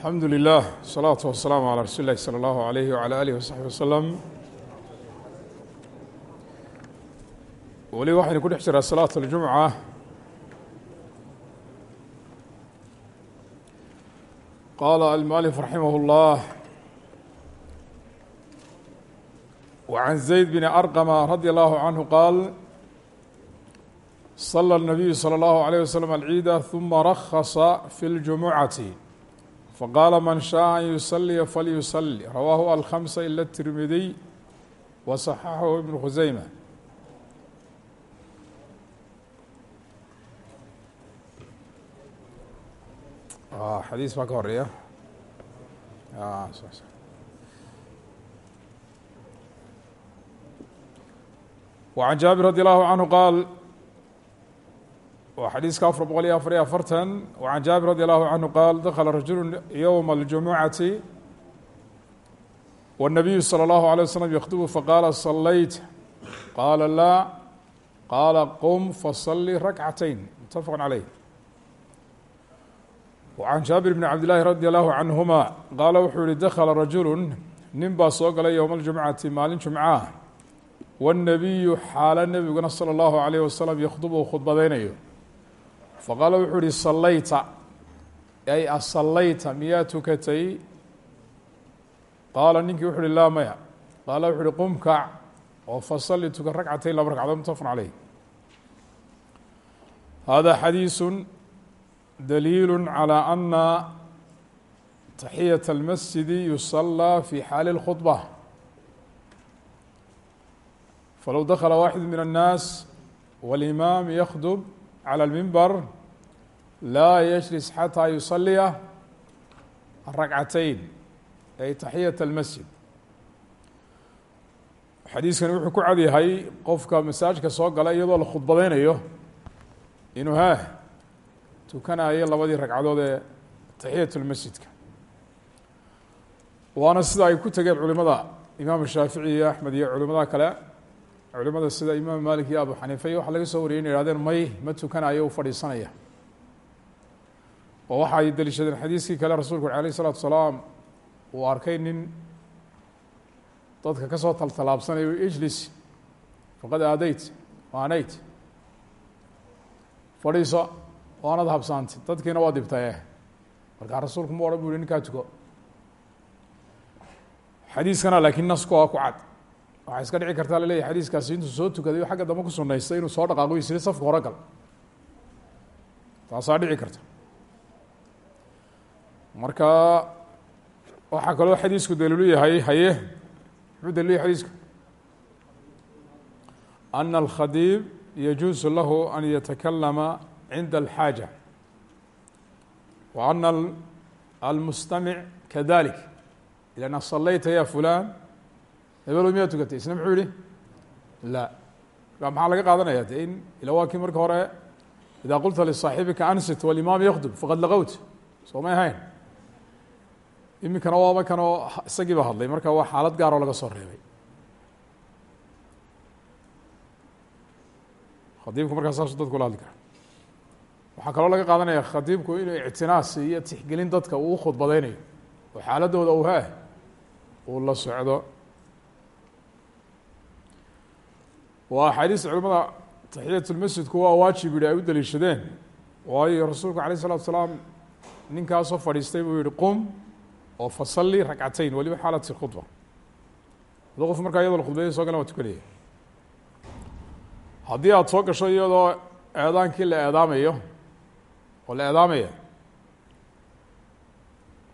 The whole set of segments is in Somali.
alxamdu lilah الsalaatu wasalaamu calaa rasuuli اllahi salى allahu alayh wala alih wasaxbi wasalam weli waxaynu ku dhex jiraa salaat اljumca qaala almualif raximah اllah وعن زيد بن أرقم رضي الله عنه قال صلى النبي صلى الله عليه وسلم العيد ثم رخص في الجمعة فقال من شاء أن يصلي فليصلي رواه الخمسة إلا الترمذي وصححه ابن خزيمة آه حديث baa ka horeeya آه صح صح وعن jaaبir رضي الله عنه qاal waa xadiiska afar boqol iyo afar iyo afartan وعan jaaبir radي الlahu عanهu qaal dakla rajulu yowma الجumucati والnabiyu slى الlahu عalيه waslم ykdbu faqaala صlayt qaala laa qaala qum faصli rakcatayn mutafaq عaleyh وعan jaabir bn cabd لlahi radي الlahu canهuma qaala wuxuu yihi dakla rajulu nin baa soo galay yowma اljumcati maalin jumcaah wالnabiyu xaalo nebiguna slى الlahu عalيه waslم ykdbu khudbadeynayo faqaala wuxuu ihi sallayta ay asallayta miyaa tukatay qaala ninkii wuxu uhi laa maya qaala wuxu uhi qum kac oo fasalli tukan ragcatayn laba ragcadood mutafaqun caleyh hada xadiisu daliilu calى ana taxiyaة اlmasjidi yusallى fi xaali اlkhudbة falow dakla waaxid min الnaas wاlimaam ykdb على المنبر لا يجلس حتى يصلي الركعتين أي تحية المسجد xadiiskani wuxuu ku cad yahay qofka masaajka soo gala iyadoo la khudbadeynayo inuu ha tukanayo labadii ragcadood ee taxiyat lmasjidka waana sida ay ku tegeen culimada imaam shaafici iyo axmed iyo culimada kale culimada sida imaam malik iyo abu xaniifa iyo waxaa laga soo wariyay in yihahdeen may ma tukanayo u fadhiisanaya. Oo waxa ay deliishadeen xadiiskii kale rasuulku uri alayh الsalatu uu arkay nin dadka ka soo taltalaabsanayo ijlis faqad aadeyt waaneyt fadhiiso waanad habsaantay dadkiina waa dibtaye markaa rasuulku ma odhan bu yihi ninkaa tuko. Xadiiskana laakiin nasku waa ku cad waxaa iska dhici kartaa laleeyahy xadiiskaasi intuu soo tukaday xagga dambe ku sunaystay inuu soo dhaqaaqo isiri safka hore gal. Taasaa dhici karta. Marka waxaa kaloo xadiisku daliilu yahay haye muxuu dalilu yahay xadiisku ana alkhadiib yajuusu lahu an yatakalama cinda alxaaja. Wa ana almustamic kadalik. Ilan salayta ya fulan hebelo miyaa tukatay isna muxuu yihi la. Maxaa laga qaadanaya in ila waa marka hore idaa qulta lisaaxibika ansit walimaam yakdub faqad laqowt soo may ahayn? Iminkana waaba kanoo isagiiba hadlay. Marka waa xaalad gaaroo laga soo reebay. Khadiibku markaa saasu dadku la hadli kara waxaa laga qaadanaya khadiibku inuu ictinaas iyo tixgelin dadka uu ukhudbadeynayo oo xaaladooda uu ha uu la socdo waa axaadiis culimada taxiyat lmasjidku waa waajib yihi ay u daliishadeen. Waayo rasuulku alayh الsalatu salaam ninkaasoo fadhiistay buu yihi qum oo fasalli rakcatayn waliba xaalat khudba haduu qof markaa iyadoo la khudbeeya so galan waa tukanaya. Haddii aada soo gasho iyadoo eedaankii la eedaamayo oo la eedaamaya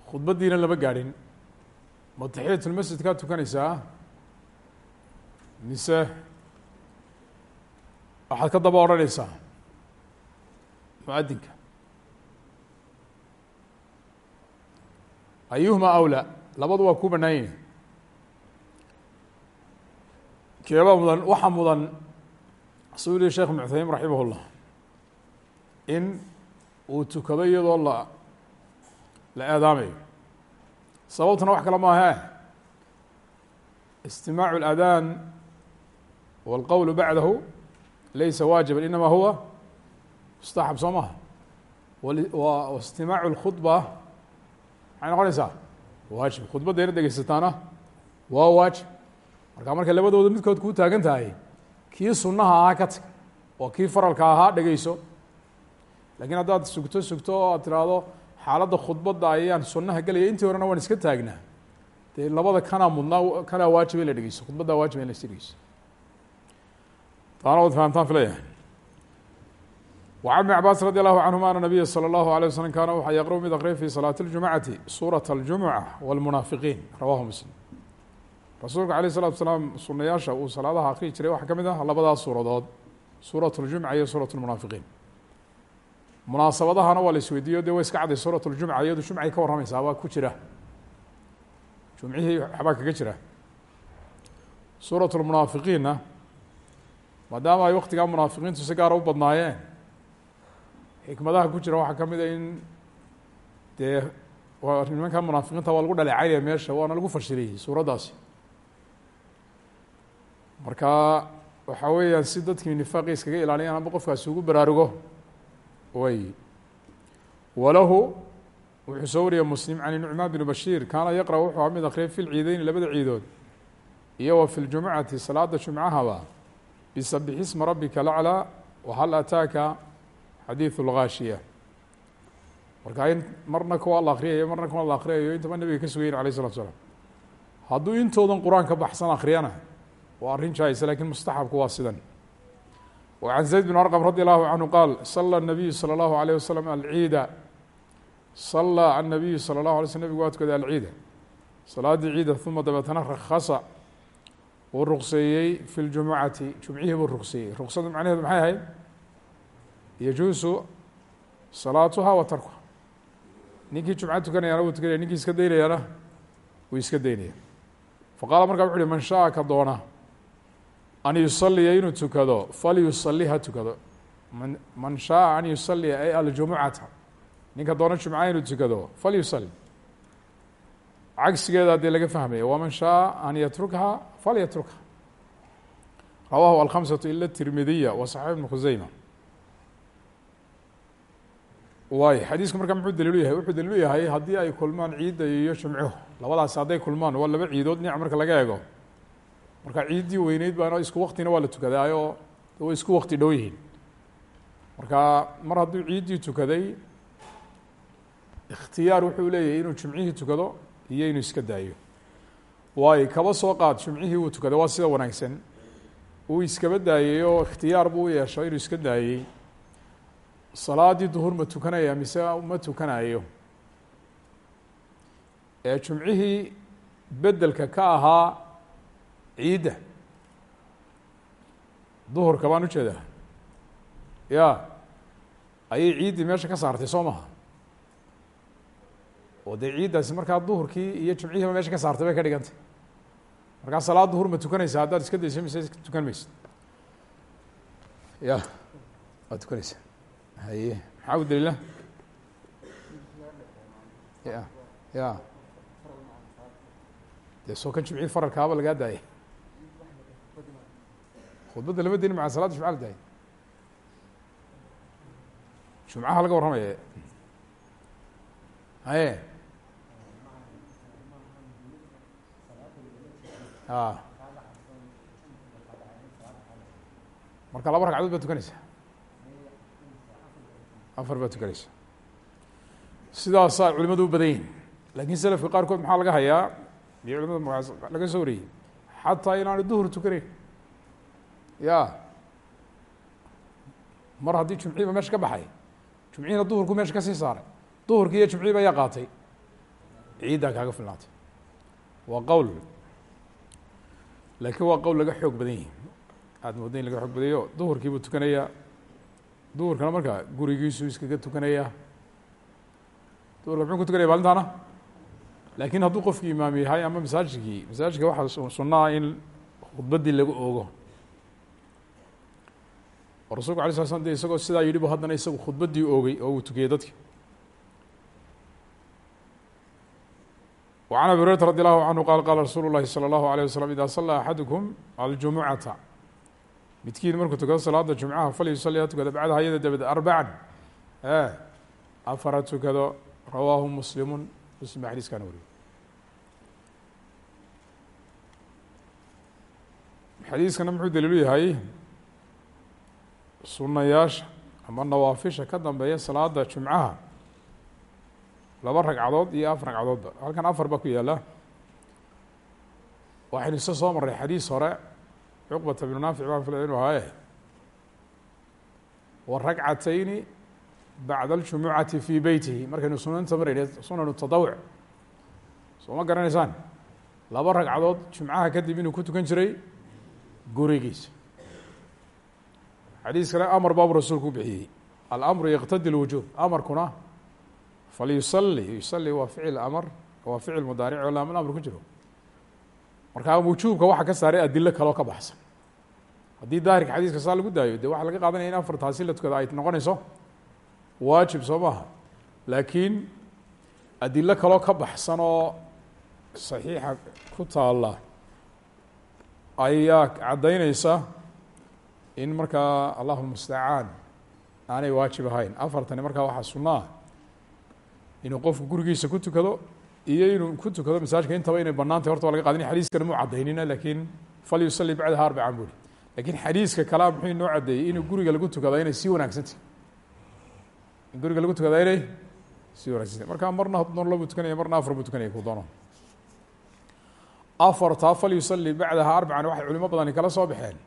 khudbaddiina lama gaadhin. Ma taxiyat lmasjid kaa tukanaysaa? Mise waxaad ka daba odhanaysaa muadinka ayuhma awlaa labadu waa ku banaan yihiin keebaa mudan waxaa mudan suu lihi sheekh mucthayim raximah in uu tukado iyadoo la la aadaamayo. Sababtuna wax kale maahe istimaacu اladaan walqowlu bacdahu ليس واجبا inama huwa mustaxab soo maha wa istimaac اkhudba maxay noqonaysaa waajib khudbadda ina degeysataana waa marka marka labadooda midkood kuu taagan tahay kii sunnaha ahaa ka tag oo kii faralka ahaa dhegeyso lakiin haddaad sugto sugto oo aad tiraahdo xaaladda khudbadda ayaan sunnaha gelaya intii horena waan iska taagnaa dee labada kanaa mudnaa kanaa waajiba in la dhegeyso khudbaddaa waajiba in la iska taana waad fahamtaan filaya وعن بن عباس رضي الله عنهma أن النبya slى الlaه عليه وsلم kana wxa yqرأ mid akriya في صلاaة الجuمعaةi suraة الجuمعة والمنaafiقين rawahu mسلم rasuulka عalيه الصلاة وسلام sunayaasha uu salaadaha akriyi jiray waxaa ka mid ah labadaas suuradood suuraة الجuمعة iyo suuraة المنaafiقين munaasabadahana waa la isweydiiyo de way iska caday suuraة الجuمعة iyadu jumcay ka warramaysaa baa ku jira jumcihii waxbaa kaga jira suuraة الmunaafiqiinna maadaama ay waktigaa munaafiqiintu si gaara u badnaayeen. Xikmadaha ku jira waxaa ka mid a in dee nimanka munaafiqiinta waa lagu dhaleecaynaya meesha waana lagu fashiliyey suuraddaasi marka waxa weeyaan si dadkii nifaaqi iskaga ilaaliyaan amba qofkaasi ugu baraarugo way. Walahu wuxuu soo wariyey muslim can nucmaan bn bashiir kaana yaqra wuxuu a mid akriyay fi labada ciidood iyo wa fi ljumucati salaada jumcahaba bisabix isma rabika laclى wahal ataaka xadiiث اlgaashiya marka in marna kuwa la akriyayo marna kuwa la akriyayo intaba nebiga ka sugayin alayه الslatu slaam hadduu intoodan qur-aan ka baxsan akriyana waa arrin jaayisa lakin mustaxabku waa sidan و عن زayd بن أرqم radي الlaه عanهu qaal صلى النabiyu slى الlaه عليه وsلم alciida صلى النabiyu slى الlaه alay sl nebigu waa tukaday alciida salaadii ciida ثuma dabeetana rakasa wuu ruqseeyey fi ljumucati jumcihii buu ruqseeyey. Ruqsadu macnaheedu maxay ahayd? Yajuusu salaatuha wa tarkuha. Ninkii jumca tukanayaana wuu tukanaya ninkii iska daynayaana wuu iska daynaya. Faqaala markaa wuxu uhi man sha'a ka doona an yusaliya inuu tukado falyusali ha tukado. Man man sha'a an yusaliya ay aljumucata. Ninka doona jumca inuu tukado falyusali cagsigeeda haddii laga fahmaya waman shaءa an yatrukha falyatrukha rawahu alkhamsaةu ila tirmidiya wa saxiix ibn khuseyma waay xadiisku markaa muxuu daliilu yahay wuxuu daliilu yahay haddii ay kulmaan ciidda iyo jumcuhu labadaasi hadday kulmaan waa laba ciidood dhinac marka laga eego marka ciiddii weyneyd baana isku waktina waa la tukadaayoo way isku wakti dhow yihiin marka mar hadduu ciiddii tukaday ikhtiyaar wuxuu leeyahay inuu jumcihii tukado iyo inuu iska daayo. Waayo kaba soo qaad jumcihii uu tukaday waa sida wanaagsan. Uu iskaba daayey oo ikhtiyaar buu u yeesho inuu iska daayey salaadii duhur ma tukanaya mise ma tukanayo ee jumcihii bedelka ka ahaa ciidda. Duhurka baan u jeedaa ya ayay ciiddii meesha ka saartay soo maha oo dee ciiddaasi markaa duhurkii iyo jumcihiiba meesha ka saartay bay ka dhigantay. Markaa salaad duhur ma tukanaysa haddaad iska dayso mise tukan maysa ya waad tukanaysa haye maxaa u daliila? Ya ya dee soo kan jimcii faralkaaba lagaa daayay. Khudbadda lama deni maca salada jumca la daayay? Jumcaha laga warramaya haye marka laba ragcadood baad tukanaysa. Afar baad tukanaysa. Sidaasaa culimadu u badan yihiin laakiin selafka qaarkood maxaa laga hayaa? Iyo culimada magaas laga soo wariyey xataa inaanu duhur tukanayn ya mar haddii jumciiba meesha ka baxay jumcihiina duhurku meesha ka sii saaray. Duhurkii iyo jumciiba ayaa qaatay. Ciiddaa kaaga filnaatay. Waa qowl laakiin waa qowl laga xoog badan yihi aada mooda in laga xoog badayo duhurkiibuu tukanayaa. Duhurkana markaa gurigiisu iskaga tukanaya duhurka muxuu ku tukanaya maalintaana? Laakiin hadduu qofkii imaam yahay ama masaajidkii masaajidka waxaa sunnaha in khudbaddii lagu oogo. Oo rasulku alay sala slam de isagoo sidaa yidhi bu haddana isagu khudbaddii oogay oo uu tukiyey dadki وعن أبي هuريرة رضي الله عنه qال qاla رasuل الlahi صلى الله عليه وسلم إdا صلى أحadكم الجuمعaةa midkiin markuu tukado salaada jumcaha falyusali ha tukado bacdaha iyada dabed arbacan e afara tukado rawaahu muslimu muslim baa xadiiskana wariyey xadiiskana muxuu daliilu yahay sunayaasha ama nawaafisha ka dambeeya salaada jumcaha laba ragcadood iyo afar ragcadoodba halkan afar baa ku yaalla waxaynu isa soo marray. Xadiis hore cuqbata bnu naafic baan filay inu ahaaye wa ragcatayni bacda aljumucati fii beytihi markaynu sunanta marayne sunanu tadawuc. Soo ma garanaysaan? Laba ragcadood jumcaha kadib inuu ku tukan jiray gurigiisa xadiis kale amar baabu rasuulku bixiyey. Alamru yaqtadi lwujuub amarkuna falyusali yusali waa ficil amar waa ficil mudaaric oo laam amr ku jiro. Markaa wujuubka waxa ka saaray adilo kaloo ka baxsan. Haddii daahirka xadiiska saa lagu daayo de waxaa laga qaadanaya in afar taasi la tukada ay noqonayso waajib soo maaha. Laakiin adilo kaloo ka baxsan oo saxiixa ku taala ayaa caddaynaysa in markaa allahu mustacaan aanay waajib ahayn. Afartani markaa waxaa sunaa inuu qofku gurigiisa ku tukado iyo inuu ku tukado masaajka intaba inay banaantay horta laga qadinay xadiiskana muu cadaynina laakiin fal yusali bacdaha arbacan buri laakiin xadiiska kalea muxuu inoo caddeeyey inuu guriga lagu tukada inay sii wanaagsantah in guriga lagu tukada inay sii wanagsantah markaa marna doon labuu tukanaya marna afar buu ku doono. Afartaa fal yusali bacdaha arbacan waxay culimo badani kala soo baxeen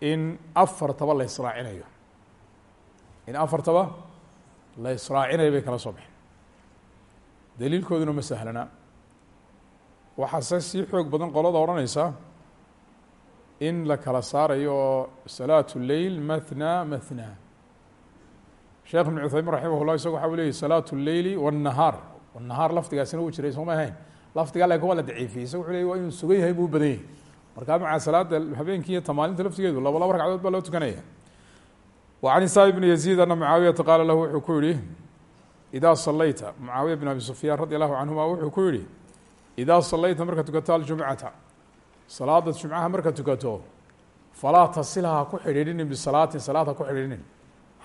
in afartaba la israacinayo. In afartaba la israacinayo bay kala soo baxeen daliilkooduna ma sahlana. Waxaase sii xoog badan qolada odhanaysa in la kala saarayo oo salaatu leyl mathna mathna sheekh ibn cuthaymin raximah ullah isaga waxa u leeyay salaatu leyli wاnnahaar nahaar. Lafdigaasina wuu jiray sooma ahayn. Lafdigaa laakiin waa la daciifiyey. Isaga wuxu ley waa inuu sugan yahay buu badan yahay markaa macaa salaada habeenkii iyo tamaalinta laftigeedu laba laba ragcadood baa loo tukanaya. Wa can isaab ibni yaziid ana mucaawiyata qaala lahu ku yihi idaa salayta mucaawiya bn abi sufyaan radi allahu canhuma wuxuu ku yihi idaa salayta marka tukato aljumcata salaada jumcaha marka tukato falaa tasilha ha ku xidhiidhinin bisalaatin salaad ha ku xidhiidhinin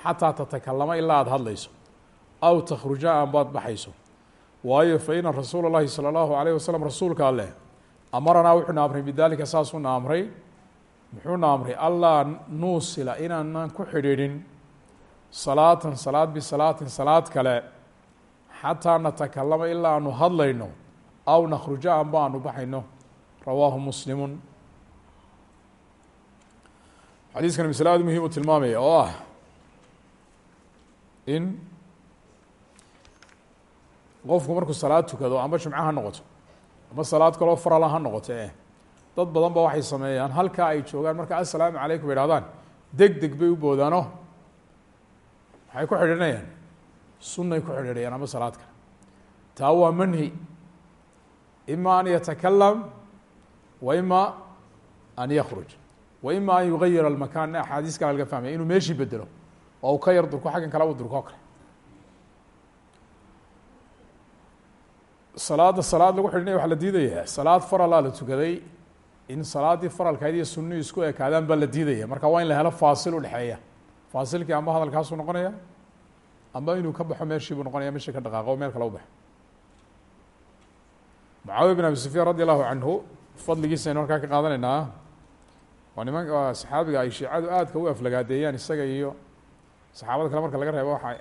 xataa tatakalama ilaa aada hadlayso aw takhruja aanbaad baxayso waayo fa ina rasuula اllahi salى اllahu alayh wasalam rasuulka alleh amaranaa wuxuuna amray bidalika saasuuna amray muxuuna amray allaa nuusila inaanan ku xidhiidhin salaatan salaad bisalaatin salaad kale xataa natakalama ilaa aanu hadlayno aw nakhruja anba aanu baxayno. Rawaahu muslimu xadiiskani masle aad muhiim u tilmaamaya oo ah in qofku markuu salaad tukado amba jumco ha noqoto ama salaad kaloo farala ha noqoto eh dad badan ba waxay sameeyaan halkaa ay joogaan marka assalaamu calaykum deg deg bay u boodaano maxay ku xidhiidhanayaan sunnay ku xidhiidhayaan ama salaad kale taa waa manhi. Ima an yatakalam wa ima an yakruj wa ima an yugayir almakan axaadiis kale laga fahmaya inuu meeshii bedelo oo uu ka yar durko xaggan kale u durko kale. Salaada salaad lagu xidhinaya waxa la diidaya salaad faralaa la tukaday in salaaddii faralkayd iyo sunnihi isku ekaadaan baa la diidaya marka waa in la helo faasil udhexeeya faasilkii amba hadalkaasuu noqonaya amba inuu ka baxo meeshii buu noqonaya meeshii ka dhaqaaqo meel kale u baxo mucaawiya bin abi sufyaan radi allahu canhu fadligiisa aynu halkaa ka qaadanaynaa waa niman waa saxaabiga ay shiicadu aadka u aflagaadeeyaan isaga iyo saxaabada kale marka laga reebo waxa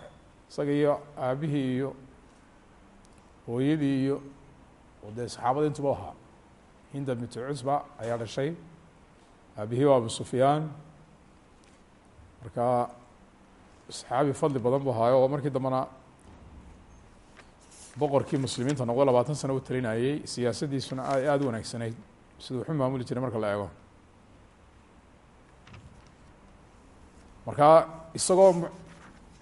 isaga iyo aabihii iyo hooyadii iyo dee saxaabada intuba ahaa hinda bintu cusba ayaa dhashay aabihii waa abu sufyaan. Marka saxaabi fadli badan bu ahaayo oo markii dambena boqorkii muslimiinta noqdo labaatan sano u talinayey siyaasaddiisuna ay aada u wanaagsanayd. Siduu waxu maamuli jiray marka la eego. Markaa isagoo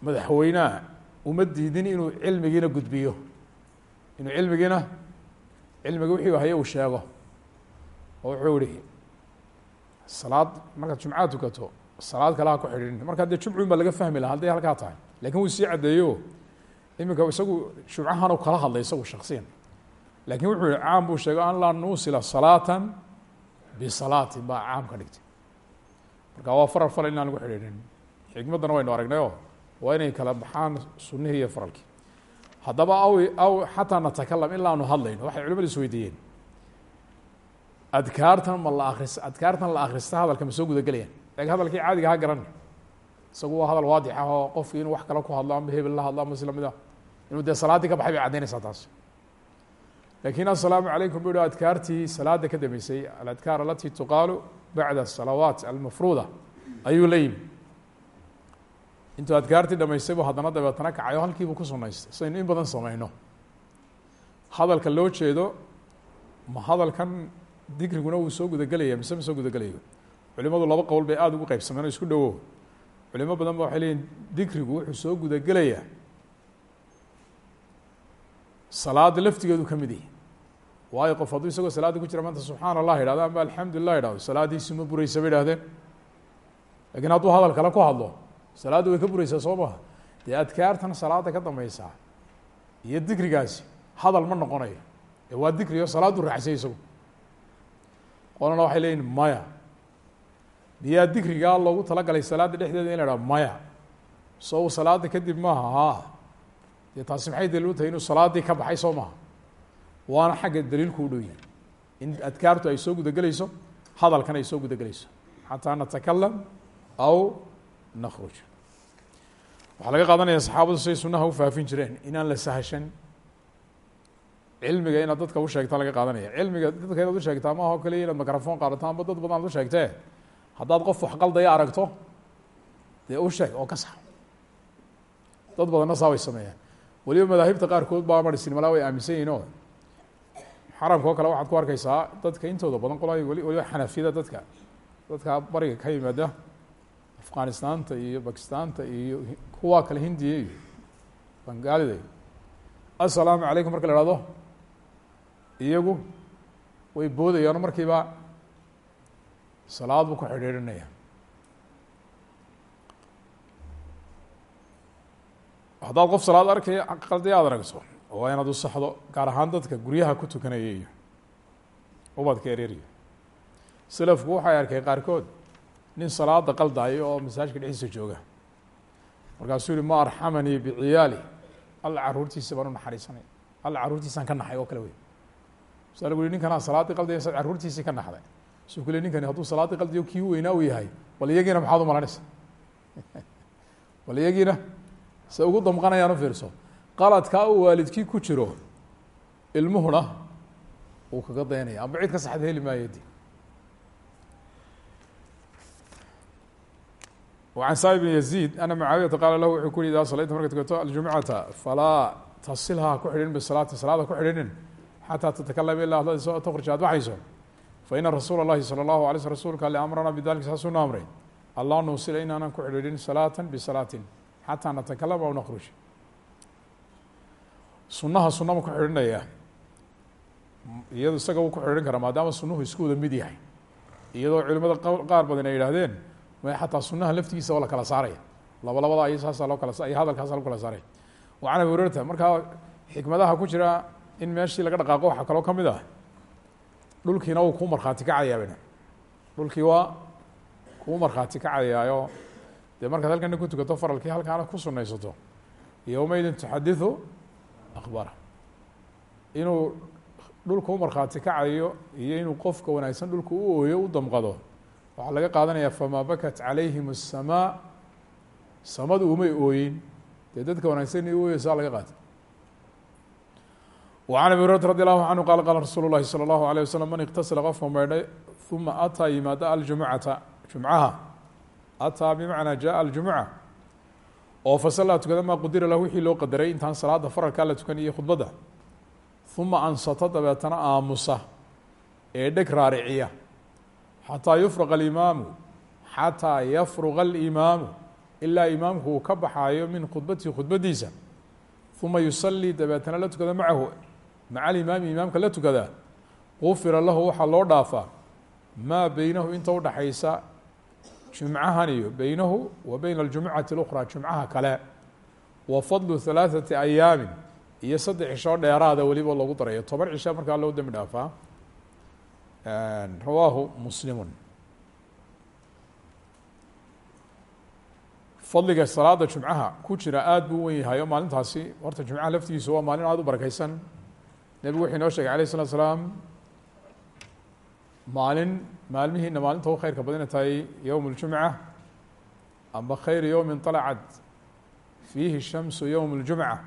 madaxweyneha uma diidin inuu cilmigiina gudbiyo. Inuu cilmigiina cilmiga wixii haye uu sheego. Oo wuxuu ihi salaad markaad jumcaad tukato salaad kale ha ku xidhiidhin markaa dee jumcun baa laga fahmi laha hadday halkaa tahay. Lakin wuu sii caddeeyo. Iminka isagu jumcahan kala hadlay isagu shaksiyan laakiin wuxuu caam buu sheegay an laa nuusila salaatan bisalaatin baa caam ka dhigtay. Marka waa faral falal inaan lagu xidhiidhin. Xikmaddana waynu aragnay oo waa inay kala baxaan sunihii iyo faralkii. Haddaba aw aw xataa natakalam ilaa anu hadlayno waxay culimadu is adkaartan ma la akris adkaartan la akrista hadalka ma soo gudagelayaan lakin hadalkii caadiga ha garan isagu waa hadal waadix ah oo qofki inuu wax kale ku hadlo ama hebel la hadlo ama islamid ah inuu dee salaaddii ka baxay bay caddaynaysaa taas lakin aلsalaamu عalaykum bu hi adkaartii salaada ka dambeysay aladkaar alati tuqaalu bacda الsalawaat almafruuda ayuu la yimi intuu adkaartii dhamaystay bu haddana dabeetana kacayo halkiibuu ku sunaystay saynu in badan sameyno hadalka loo jeedo ma hadalkan dikriguna wuu soo gudagelaya mise ma soo gudagelayo culimadu laba qowl bay aada ugu qeybsameen o isku dhowo. Culimo badan ba waxay leyihin dikrigu wuxuu soo gudagelayaa. Salaada laftigeedu ka mid yahi waayo qof hadduu isagoo salaada ku jira maanta subxaana allah yidhahdo ama alxamdu lilah yidhahdo salaadiisi ma bureysa bay ihahdeen lakiin hadduu hadal kale ku hadlo salaaddu way ka bureysaa soo maha dee adkaartan salaada ka dambeysaa iyo dikrigaasi hadal ma noqonayo. Ee waa dikri o salaaddu raacsay isagu. Qolana waxay leeyihiin maya miyaa dikrigaa loogu talagalay salaada dhexdeeda in la hahdo maya. So u salaada kadib maaha ha dee taasi maxay daliil u ka baxay soo maha waana xagga daliilku u dhow in adkaartu ay soo gudagelayso hadalkan ay soo gudagelayso. Xataa natakalam aw nakruj waxaa laga qaadanaya saxaabadu siday sunaha faafin jireen inaan la sahashan. Cilmiga inaad dadka u sheegta laga qaadanaya. Cilmiga dadka inaad u sheegtaa maaha o kaliya inaad qaadato amba dad badan ad u sheegtee haddaad qof wax qaldaya aragto dee u sheeg oo ka sax dad badanna saa way sameeyaan. Weliba madaahibta qaarkood baa marsinimala way aaminsan yihiin oo xaramka oo kale waxaad ku arkeysaa dadka intooda badan qolay weli weliba xanafiyada dadka. Dadka bariga ka yimaada afghanistaanta iyo bakistaanta iyo kuwa kale hindiya iyo bangaalida iyo. Assalaamu calaykum marka la ihahdo iyagu way boodayaan markiiba salaad buu ku xidhiidhinaya. Haddaad qof salaad arkaya qaldi aad aragto waa inaad u saxdo gaar ahaan dadka guryaha ku tukanaya iyo ubadka ereeriyo selafku waxay arkay qaarkood nin salaada qaldaayo oo masaajka dhexdiisa jooga. Markaasuu yihi ma arxamanii biciyaali. Alla caruurtiisa baan u naxariisanay. Alla caruurtiisaan ka naxay oo kale wey masaa lagu yihi ninkanaa salaaddii qaldaya saad caruurtiisii ka naxday suu ku le ninkani hadduu salaaddii qaldayo kii weynaa u yahay bal iyagiina maxaad u malanaysa bal iyagiina se ugu damqanayaan u fiirso qaladkaa uu waalidkii ku jiro ilmuhuna uu kaga daynaya amba cid ka saxda heli maayo di وعن saaب بن يزيد أن معاaوiyةa qاla lah wuxuu ku yihi idaa salayta marka tukato الجuمcata falaa tasilha ku xidhin bsalaati salaada ku xidhinin xatىa تتakalama ilaa hadladiisa تkرج aad baxayso faإna rasuul الlahi salى الlahu عalay sl rsulka ale amrana bidalika saasuna amray allah nuusila inaanan ku xidhiidhin salaaة bsalaatin xatىa natakalama aw nkrج sunaha sunama ku xidhinaya iyado isaga uu ku xidhin kara maadaama sunuhu isku wada mid yahay iyadoo culimada qaar badan ay yihahdeen xataa sunaha laftigiisa oo la kala saaraya laba labada ay saasa loo kala ay hadalkaasa loo kala saaray wa can abi hurayrata markaa xikmadaha ku jira in meeshii laga dhaqaaqo waxaa kaloo kamid ah dhulkiina wuu kuu markhaati kacayaa bana dhulkii waa kuu markhaati kacayaayo dee markaad halkana ku tukato faralkii halkaana ku sunaysato yowmaydin tuxadiثu akbara inuu dhulka u markhaati kacayo iyo inuu qofka wanaagsan dhulka u ooyo u damqado waxaa laga qaadanaya famaa bakat calayhim الsamaa samadu umay ooyin dee dadka wanaagsan inay u ooyeysaa laga qaata وعن أبي هuريرة رضي الله عنه qال qاla رasuل الlahi صلى الله عليه وسلم man اktasla qofka maydhay ثuma atىa yimaada aljumcata jumcaha atىa bmacnaa jaءa الجumعة oo faslaa tukada maa qudira lah wixii loo qadaray intaan salaada faralkaa la tukan iyo khudbadda ثuma ansata dabeetana aamusa ee dheg raariciya xatىa yufرqa الimaamu xatىa yafruqa الإimaamu ilaa imaamku uu ka baxaayo min khudbatihi khudbadiisa ثuma yusalii dabeetana la tukada macahu maca alimaami imaamka la tukadaa gufira lahu waxaa loo dhaafaa maa beynahu inta udhaxaysa jumcahan iyo beynahu wa beyna aljumcati اlأkhraa jumcaha kale wa fadlu ثalaaثati ayaamin iyo saddex cishoo dheeraada weliba loogu darayo toban cisha markaa loo dembi dhaafaa rawaahu muslimu fadliga salaada jumcaha ku jira aada buu wen yahay oo maalintaasi horta jumcaha laftigiisu waa maalin aada u barakeysan nebigu wuxuu inoo sheegay alayh الslat slaam maalin maalmihiina maalinta u khayrka badana tahay yowm اljumca amba khayru yowmi طalacat fiihi shamsu yowm اljumca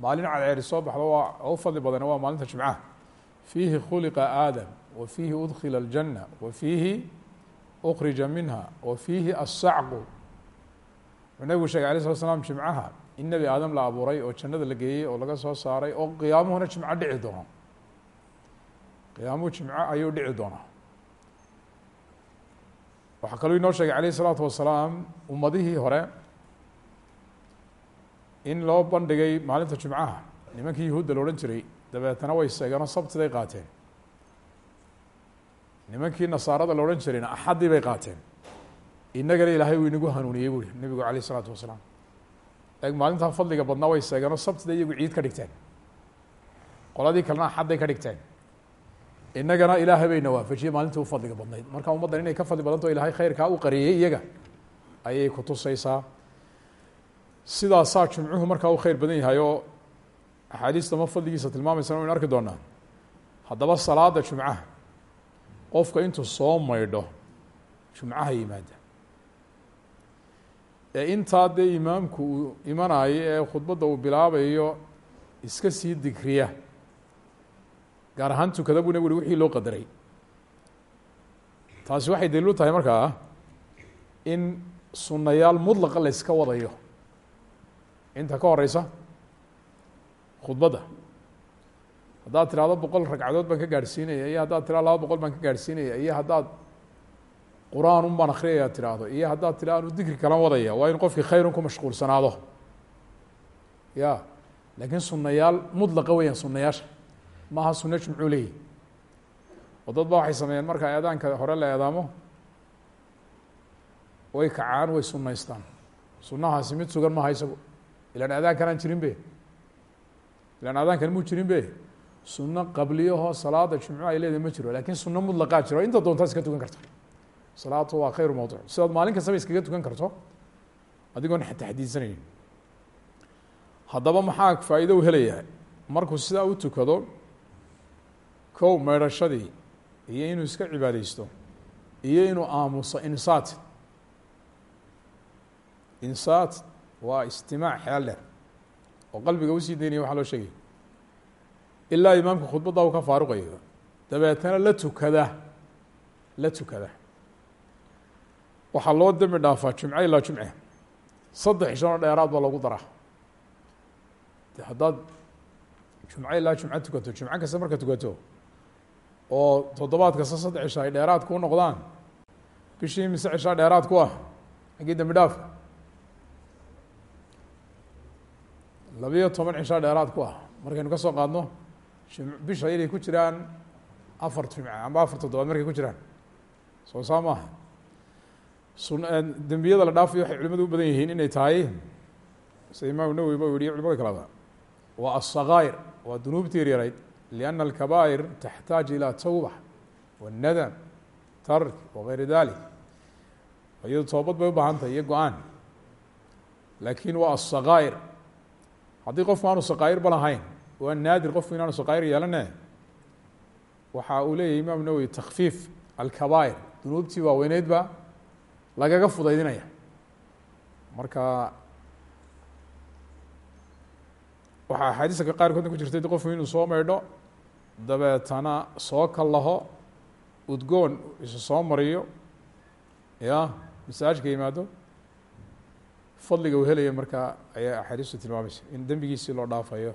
maalin cadceeri soo baxdo waa u fadli badana waa maalinta jumcaha fiihi khuliqa aadam wa fiihi udkila اljanة wa fiihi ukrija minha wa fiihi asacqu wuxuu nabigu sheegay alay slat slam jimcaha in nebi aadam la abuuray oo jannada la geeyey oo laga soo saaray oo qiyaamuhuna jimco dhici doono. Qiyaamuhu jimco ayuu dhici doonaa. Waxaa kaluu inoo sheegay alayh الsalaatu wasalaam ummadihii hore in loo bandhigay maalinta jimcaha. Nimankii yahuudda la odhan jiray dabeetana way seegeenoo sabtiday qaateen. Nimankii nasaarada la odhan jirayna axaddii bay qaateen. Inagana ilaahay uu inagu hanuuniyey bui nebigu alayh isalaatu wasalaam eeg maalintaa fadliga badnaa way seegeenoo sabtida iyagu ciid ka dhigteen. Qoladii kalena axadday ka dhigteen. Inagana ilaahay bayna waafajiyey maalintii u fadliga badnayd marka ummaddan inay ka fadli badanto ilahay khayrkaa u qariyey iyaga ayay kutusaysaa sidaasaa jumcuhu markaa u khayr badan yahay oo axaadiista ma fadligiisa tilmaamaysan waynu arki doonaa. Haddaba salaada jumcaha qofka intuu soo maydho jumcaha yimaada ee intaa dee imaamku uu imanayo ee khudbadda uu bilaabayo iska sii digriya. Gaar ahaan tukada buu nebigu uri wixii loo qadaray. Taasi waxay daliil u tahay markaa in sunnayaal mudlaqa la yska wadayo. Inta ka horeysa khudbadda. Haddaad tirahdo boqol ragcadood baan ka gaadhsiinaya iyo haddaad tirahdo laba boqol baan ka gaadhsiinaya iyo haddaad qur'aan un baan akriyaya iyo haddaad tira anu dikri kala wadaya waa in qofkii khayrun ku mashquulsanaado. Ya laakiin sunayaal mudlaqa weeyaan sunayaasha maaha sunno jumcuu leeyahy oo dad ba waxay sameeyeen. Marka eedaanka hore la eedaamo way kacaan way sunaystaan sunahaasi mid sugan maaha isagu. Ilaan eedaankan aan jirin be ilaan eedaankan muu jirin be sunno qabliyahoo salaada jumco ay leedahay ma jiro. Lakin sunno mudlaqaa jiro. Inta doontaa iska tukan karta salaatu waa khayru mawduc sidaad maalin kastaba iskaga tukan karto adigoon taxdiidsanayn haddaba maxaa faa'iido u helayaa? Markuu sidaa u tukado kow meydhashadii iyo inuu iska cibaadeysto iyo inuu aamuso insaat. Insaat waa istimaac xeel dheer oo qalbiga u sii daynaya waxaa loo sheegaya ilaa imaamka khudbadda uu ka faaruqayo dabeetana la tukada la tukada waxaa loo dembi dhaafaa jumce ilaa jumce. Saddex shanoo dheeraad baa lagu daraa. Haddaad jumce ilaa jumce tukato jumco kasta marka tukato oo toddobaad kasta saddex cisha ay dheeraad kuu noqdaan bishii mise cishaa dheeraad ku ah xaggii dembi dhaafka labiyo toban cishaa dheeraad ku ah. Markaynu ka soo qaadno bisha inay ku jiraan afar jumce amba afar toddobaad markay ku jiraan. Soo saa maaha dembiyada la dhaafayo waxay culimadu u badan yihiin inay tahay. Sida imaamu nawowi ba yihi culimada kaleba waa asakaa'ir waa dunuubtii yaryarayd lianna alkabaa'ir taxtaaj ilaa tawba wannadam tark wagayri dalik iyado toobad bay u baahan tahay iyo go'aan. Laakiin waa asakaa'ir haddii qofku aanu sakaa'ir ba lahayn waa naadir inaanu sakaa'ir yeelane. Waxa uu leeyahy imaamu nawowi takfiif alkabaa'ir dunuubtii waaweyneyd ba lagaga fudaydinaya. Marka waxaa axaadiiska qaarkoodna ku jirtay qofku inuu soo maydho dabeetana soo kallaho udgoon isu soo mariyo ya masaajka yimaado fadliga uu helaya markaa ayaa axaadiistu tilmaamaysa in dembigiisii loo dhaafayo.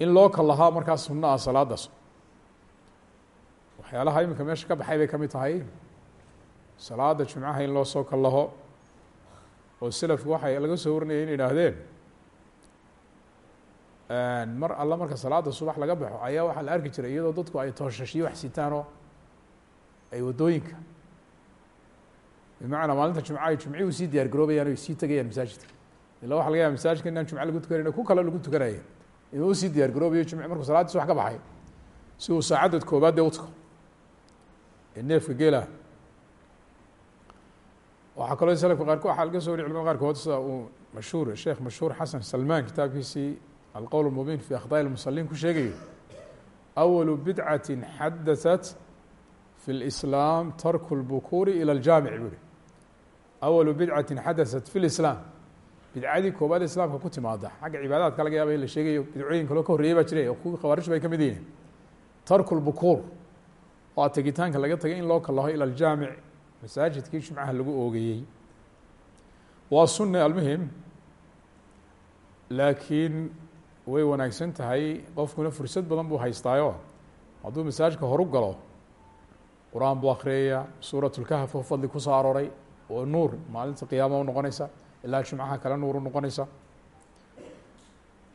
In loo kallahaa markaa sunno ah salaadaas waxyaalaha imika meesha ka baxay bay ka mid tahay salaada jumcaha in loo soo kallaho oo selafku waxay laga soo warinaya in idhaahdeen mar alla marka salaada subax laga baxo ayaa waxaa la arki jiray iyadoo dadku ay tooshashiyo wax sitaanoo ay waddooyinka bimacnaa maalinta jumca ay jumci u sii diyaar garoobayaan o sii tegayaan masaajidka. Ila waxa laga yaaba masaajidka inaan jumce lagu tukanayna ku kale lagu tukanaya inuu u sii diyaar garoobayo jumce markuu salaadii subax ka baxay si uu saacadad koobaad dee utuko ee neefka geela waxaa kaloo slafka qaarko waxaa laga so wariy culamada qaarkood sida uu mashhuur sheekh mashhuur xasan salmaan kitaabkiisii alqowl اmubiin fi akhطاء اlmusaliin ku sheegayo أwalu bidcati xadaثat fi اlإslaam tarku اlbukuri ilى اljaamic buri awalu bidcati xadaثat fi اlislaam bidcadii koobaad islaamka ku timaada xagga cibaadaadka laga yaaba in la sheegayo bidcooyin kaloo ka horreeyay baa jiray oo kuwii khawaarij bay ka mid yihiin tarku lbukuur oo tegitaanka laga tagay in loo kalaho ila aljaamic masaajidkii jumcaha lagu oogayey waa sunne almuhim laakiin way wanaagsan tahay qofkuna fursad badan buu haystaayo. Hadduu masaajidka horu galo qur'aan buu akhriyaya suurat lkahf oo fadli ku soo arooray oo nuur maalinta qiyaama u noqonaysa ilaa jumcaha kale nuur u noqonaysa.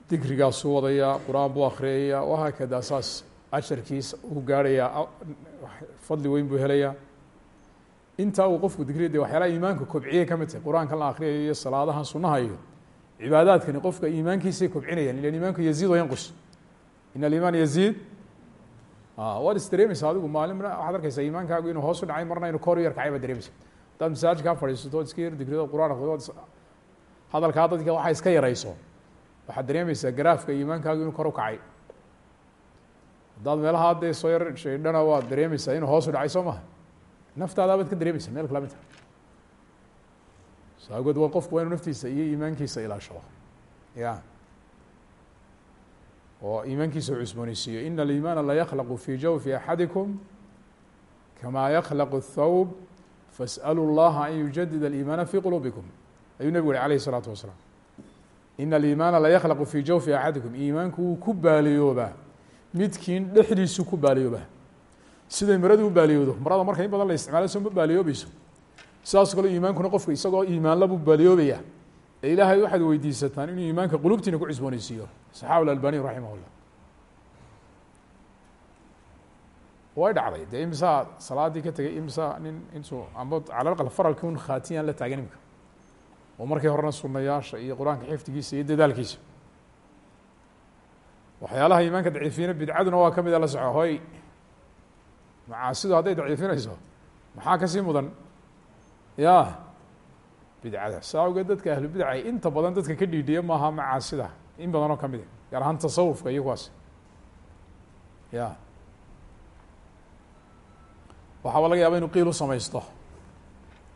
Dikrigaasuu wadaya qur'aan buu akhriyaya wahaakada saas asharkiisa uu gaarhayaa fadli weyn buu helayaa intaa uu qofku dikriya de waxyaalaha iimaanka kobciyay ka mid tahay qur'aankan la akriyayo iyo salaadahan sunaha iyo cibaadaadkani qofka iimaankiisay kobcinayaan ilan iimaanku yaziid o yanqus. In alimaan yaziid. Waad is dareemeysa adigu maalimna waxaad arkeysaa iimaankaagu inuu hoos dhacay marna inuu kor u yar kacay baad dareemeysa haddaad masaajidkaa fadhiisato od iska yar dikriyado qur'aan akrido hadalkaa dadka waxaa iska yarayso. Waxaad dareemeysaa garaafka iimaankaagu inuu kor u kacay. Haddaad meelaha dee soo yar shaydhana waad dareemeysaa inuu hoos dhacay soo maha naftaada baad ka dareemeysa meel kala midta saagood waa qofku waa inu naftiisa iyo iimaankiisa ilaashado ya oo iimaankiisa cusbooneysiiyo ina alimaana la yakhlaqu fi jawfi axadikum kama yakhlaqu الthawb fasأlu اllaha an yujadid aliimaana fi quluubikum ayuu nebigu yihi alayh الsalaatu wasalaam ina alimaana la yakhlaqu fi jawfi axadikum iimaanku wuu ku baaliyoobaa midkiin dhexdiisu ku baaliyoobaa siday maradu u baaliyoodo marada marka in badan la isticmaalo soo ma baaliyoobeyso sidaas kale iimaankuna qofka isagoo iimaanlabuu baaliyoobaya ee ilaahay waxaad weydiisataan inuu iimaanka qulubtiina ku cusbooneysiiyo saxaaba albani raximah way dhacday. Dee imsaa salaadii ka tegay imsaa nin intuu amba calalaqal faralki un khaatiyaan la taagan imka. Oo markii horena sunayaasha iyo qur'aanka xifdigiisa iyo dadaalkiisa. Waxyaalaha iimaanka daciifiyana bidcaduna waa ka mida la soco hoy macaasidu hadday daciifinayso maxaa ka sii mudan? Ya bidcada. Saa awgeed dadka ahlu bidcay inta badan dadka ka dhiidhiya maaha macaasida. In badan oo ka mid a gaar ahaan tasawufka iyo kuwaas ya. Waxaaba laga yaaba inu qiil u samaysto.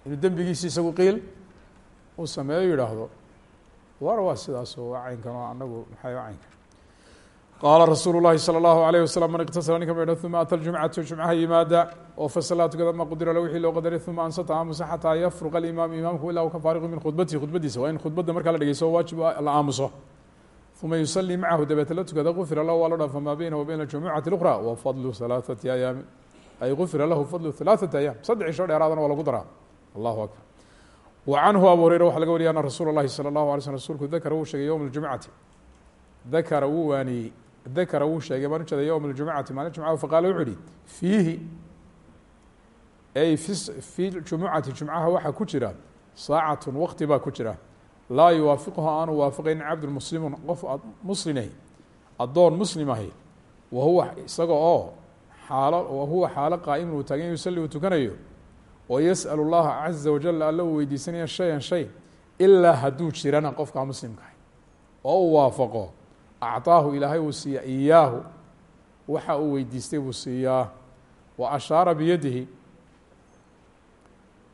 Inuu dembigiisi isagu qiil uu sameeyo yidhaahdo. War waa sidaas oo waa caynkan oo anagu maxay caynkan qaala rasuulu llahi salى اllahu alayh wasalam man iktasala ninka maydha uma ata ljumcatu jumcaha yimaada oo fasalaa tukada ma qudira la wixii loo qadaray uma ansata aamusa xataa yafruqa alimaam imaamku ilaa uu ka faariqu min khudbatihi khudbadiisa waa in khudbadda markaa la dhegeyso waajib la aamuso uma yusalii macahu dabeete la tukada gufira lahu waa lo dhafa maa beyna wa bayna jumucati اlأkhra wa fadlu halaaثati ayaami ay gufira lahu fadlu halaaثati ayaam saddex isho dheeraadana waa lagu daraa allahu akbar wa canhu abu hureyra waxaa laga wariya ana rasuula اllahi salى اllahu alay slm rsulku dakara wuu sheegay yowma اljumcati dakara wuu waaniyey dakara wuu sheegay baan ujeeda yowma اljumcati maalin jumca faqaala wuxu uhi fiihi ay fi jumucati jumcaha waxaa ku jira saacatun wakti baa ku jira laa yuwaafiquhu aanu waafaqayn cabdun muslimun qof muslinah addoon muslim ahi wa huwa isaga oo xaalo wa huwa xaalo qaa'imun uu taagan yusalli uu tukanayo oo yas'al اllaha caza wajal alla uu weydiisanaya shayan shay ilaa hadduu jirana qofkaa muslimkaah oo uu waafaqo acطaahu ilaahay uu siiya iyaahu waxa uu weydiistay buu siiyaa wa ashaara biyadihi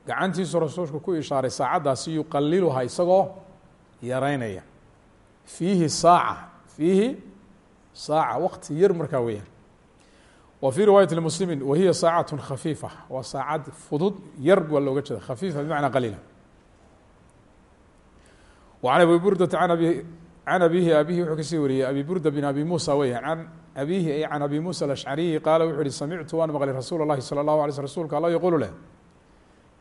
gacantiisu rasuulka ku ishaaray saacaddaasi yuqaliluhaa isagoo yaraynaya fiihi saaca fiihi saaca wakti yar markaa weeyaan wa fii riwaayati muslimi wahiya saacatu khafiifa waa saacad fudud yar waa looga jeeda khafiifa bimacnaa qaliila can abi burdata an abi can abihi abihi wuxuu kasii wariyey abi burda bin abi musa weya can abihi ay can abi musa alashcariyi qaala wuxu uhi samictu waan maqlay rasuul اllahi salى اllahu alay sl rsulka alla yaqulu leh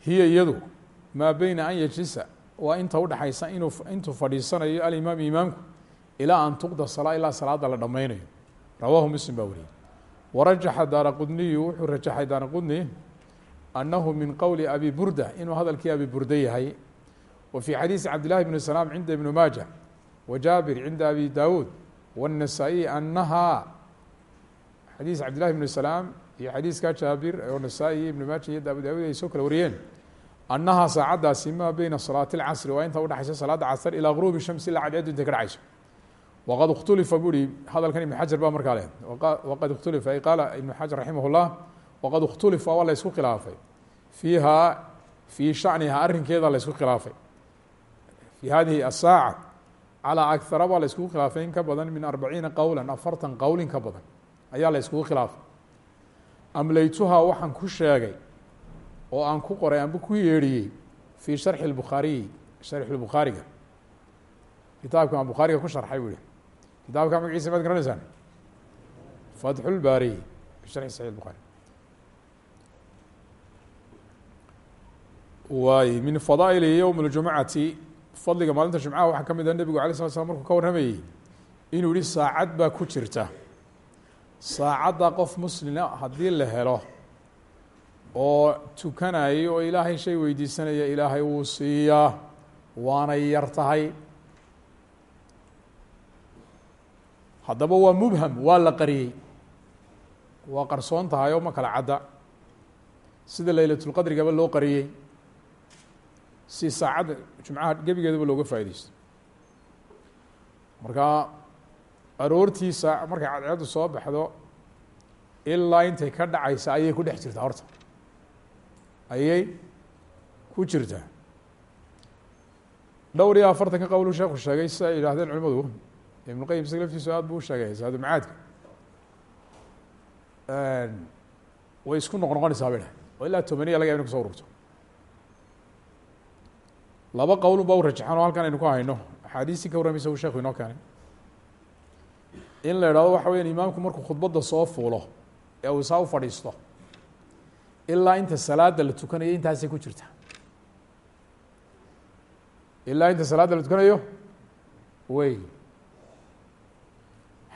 hiya iyadu maa beyna an yajlisa waa inta udhaxaysa inuu intuu fadhiisanayo alimaam imaamku ilaa an tuqda salaa ilaa salaada la dhammaynayo rawaahu muslim baa wariyey warajaxa daara qudniyu wuxuu rajaxay daara qudni annahu min qowli abi burda inuu hadalkii abi burda yahay wa fii xadiisi cabd llahi bn salaam cinda ibni maaja wa jaabir cinda abi dawuud wالnasaa-iy anahaa xadiis cabd llahi bn salaam iyo xadiiskaa jaabir oo nasaa-i iyo ibn maaja iyo abu daawud ay soo kala wariyeen annahaa saacaddaasi maa beyna salaati اlcasri waa inta udhexaysa salaada casr ilaa guruubi shamsi ilaa cadceedu intay ka dhacayso waqad اkhtulifa bu uhi hadalkan ibn xajar baa markaa leh waqad اkhtulifa ay qaala ibn xajar raximah اllah waqad اkhtulifa waa la ysku khilaafay fiihaa fii shaniha arrinkeeda la ysku khilaafay fi hadihi asaaca calaa akhara baa la yskugu khilaafay in ka badan min arbaciina qowla afartan qowlin ka badan ayaa la yskugu khilaafay amlaytuhaa waxaan ku sheegay oo aan ku qoray amba ku yeedhiyey fii sharxi اbukhaariyi sharxi bukhaariga kitaabka aan bukhaariga ku sharxay bu ihi kitaabka magaciisa maad garanaysaan fatxu lbaariy fi sharxi saxix bukhari waay min fadaa'ili yowm اljumcati fadliga maalinta jumcaha waxaa ka mid ah nebigu alay slat slam markuu ka warramayey inuu yihi saacad baa ku jirta. Saacadda qof muslima haddii la helo oo tukanaya oo ilaahay shay weydiisanaya ilaahay wuu siiyaa waanay yar tahay. Haddaba waa mubham waa la qariyey. Waa qarsoon tahay oo ma kala cadda. Sida laylatulqadrigaba loo qariyey si saacadda jumcaha gebigeedaba looga faaideysto marka aroortiisa markay cadceeddu soo baxdo ilaa intay ka dhacaysa ayay ku dhex jirtaa horta. Ayay ku jirtaa. Dhowr iyo afartanka qowlu sheekhu sheegay sida ay yidhahdeen culimadu ibnu qayim isaga laftiisu aad buu u sheegay saadu macaadka way isku noq noqonaysaa bay dhah oo ilaa tomaniya laga ya ina kuso ururto laba qowlun ba u rajaxan oo halkan aynu ku hayno axaadiistii ka warramaysa uu sheekhu inoo keenay in la idhahdo waxa weyan imaamku markuu khudbadda soo fuulo ee uu isaa u fadhiisto ilaa inta salaada la tukanayo intaasay ku jirta ilaa inta salaadda la tukanayo wey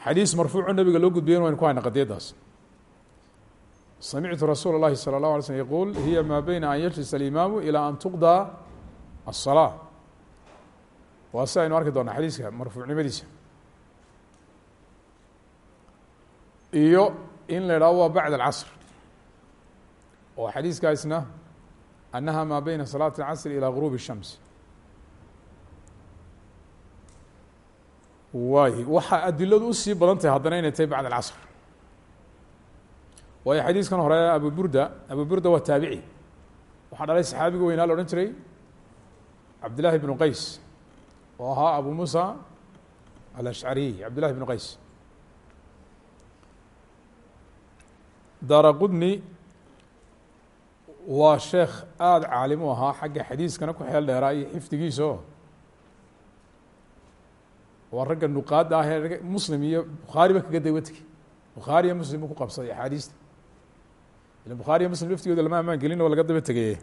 xadiis marfuuco nabiga loo gudbiyen waynu ku hayna qadiyaddaas samictu rasuul اllahi salى الlaه alay slm yquul hiya maa beyna an yajlisa alimaamu ilى an tuqdaa الصلاة waa si aynu arki doonaa xadiiska marfuucnimadiisa iyo in la idhahdo waa bacd الcasr oo xadiiskaasna annaha maa beyna salaaة الcasr ilى غuruub الshams waay waxaa adiladu usii badan tahay haddana inay tahay bacd الcasr waayo xadiiskan hore abu burda abu burda waa taabici waxaa dhalay saxaabiga weynaa la odhan jiray cabdillahi bnu qays oo ahaa abu musa alashcariy cabdillahi bnu qays dara qudni waa sheekh aada caalim u ahaa xagga xadiiskana ku xeel dheeraa iyo xifdigiiso. Waa ragga nuqaadda ah ee muslim iyo bukhaariba kaga daba tegey bukhaari iyo muslim buu ku qabsaday axaadiista. Ila bukhaari iyo muslim laftigooda lama amaan gelin oo laga daba tegeye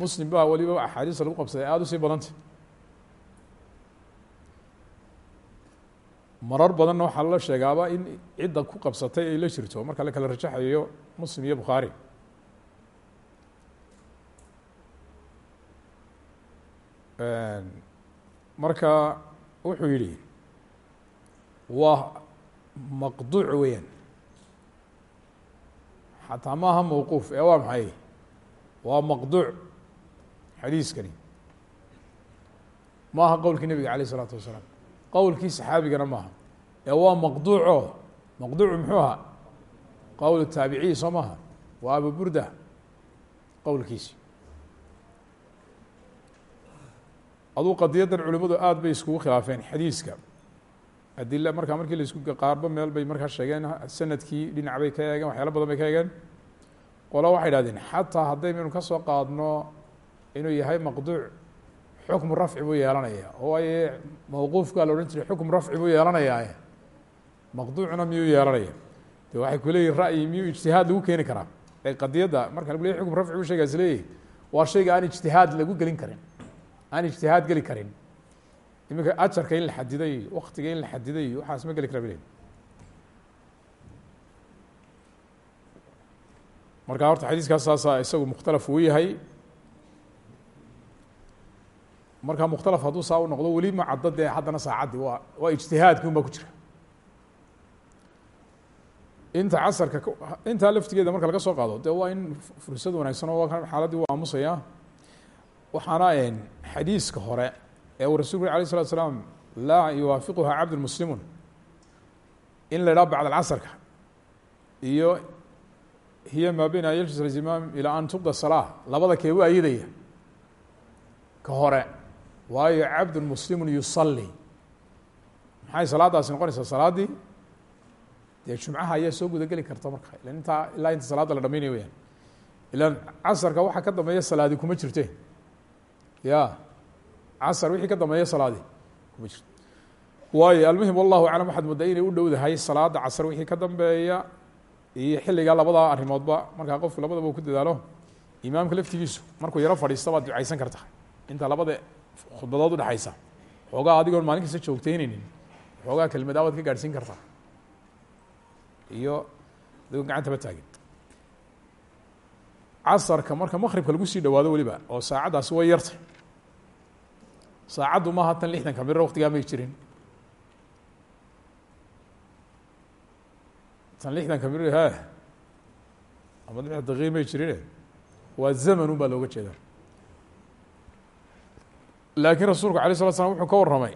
muslim baa weliba axaadiista lagu qabsaday aada u sii badanta marar badanna waxaa la sheegaaba in cidda ku qabsatay ay la jirto marka la kala rajaxayo muslim iyo bukhaari marka wuxuu yihi waa maqduuc weeyaan. Xataa maaha mawquuf ee waa maxay? Waa maqduuc xadiiskani maaha qowlkii nebiga alayه الsalaatu wasalaam qowlkii saxaabigana maaha ee waa maqduuco maqduucu muxuu ahaa qowl taabiciyi soo maaha waa abu burda qowlkiisi aduu qadiyaddan culimadu aad bay iskugu khilaafeen xadiiska adila markaa markii la isku qaarba meel bay markaa sheegeen sanadkii dhinac bay ka eegeen waxyaala badan bay ka eegeen qolo waxay idhahdeen xataa haddaynu ka soo qaadno inuu yahay maqduuc xukmu rafci buu yeelanaya. Oo waaye mawquufkaa la odhan jiray xukmu rafci buu yeelanayaa maqduucna miyuu yeelanaya? De waxay ku leeyihiin ra'yi miyuu ijtihaad lagu keeni karaa? Ee qadiyadda marka lagu leyahy xukm rafci buu shaygaas leeyahy waa shayga aan ijtihaad lagu gelin karin. Aan ijtihaad geli karin. Iminka ajarka in la xadiday waktiga in la xadiday waxaas ma geli kara bale marka horta xadiiskaas saasaa isagu mukhtalaf uu yahay markaa mukhtalaf hadduu saa u noqdo weli ma caddo dee haddana saacaddi waa waa ijtihaadki un baa ku jira. Inta casarka intaa laftigeeda marka laga soo qaado dee waa in fursad wanaagsan oo xaaladdii u aamusaya waxaana xadiiska hore ee uu rasulku uri alay slatu slaam laa yuwaafiquha cabdun muslimun. In la idhaha bacd alcasrka iyo hiya maa beyna an yajlis alimaam ilaa an tuqda salaa labada keebu ayidaya ka hore waayo cabdun muslimun yusalli. Maxay salaadaasi noqonaysaa? Salaaddii dee jumcaha ayaa soo gudageli karta marka. Ila intaa ilaa inta salaadda la dhamaynaya weyaan ilaan casarka waxaa ka dambeeya salaadi kuma jirte. Ya casar wixii ka dambeeya salaadi kuma jirto waayo almuhim wallahu aclam waxaad moodaa u dhowdahay salaada casar wixii ka dambeeya iyo xilligaa labadaa arrimoodba. Markaa qofku labadaba uu ku dadaalo imaamka laftigiisu markuu yaro fadhiista baad ducaysan karta inta labada khudbadood udhexaysa xoogaa adigoon maalin kasta joogteyneynin xoogaa kelmadaa waad ka gaadhsiin kartaa iyo adigoo gacantaba taagin. Casarka marka makribka lagu sii dhawaado weliba oo saacaddaasi way yartay. Saacaddu maaha tan lixdanka miro waqtigaa may jirin. Tan lixdanka miro he ama lix daqiiq may jirine? Waa zamanun baa looga jeeda laakiin rasuulku alay slat slam wuxuu ka warramay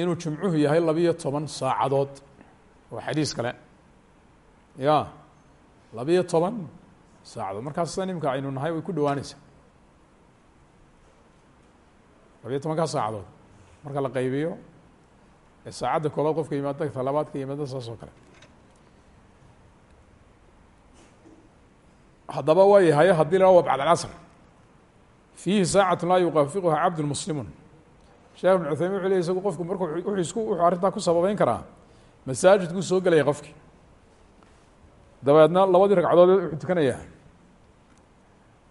inuu jumcuhu yahay labiyo toban saacadood. Waa xadiis kale. Ya labiyo toban saacadood. Markaas sidan imika aynu nahay way ku dhawaaneysaa labiyo tobankaa saacadood. Marka la qaybiyo ee saacadda koobaad qofka yimaada ta labaad ka yimaada saas oo kale. Haddaba waa yahay haddii la wa bacd alcasr fiihi saacatu laa yuqaafiquha cabdun muslimun sheekh ibn cuthaymin wuxu ley isagu qofku marku wuxuu arrintaa ku sababeyn karaa masaajidkuu soo gelaya qofkii dabeedna labadii ragcadood wuxuu tukanayaa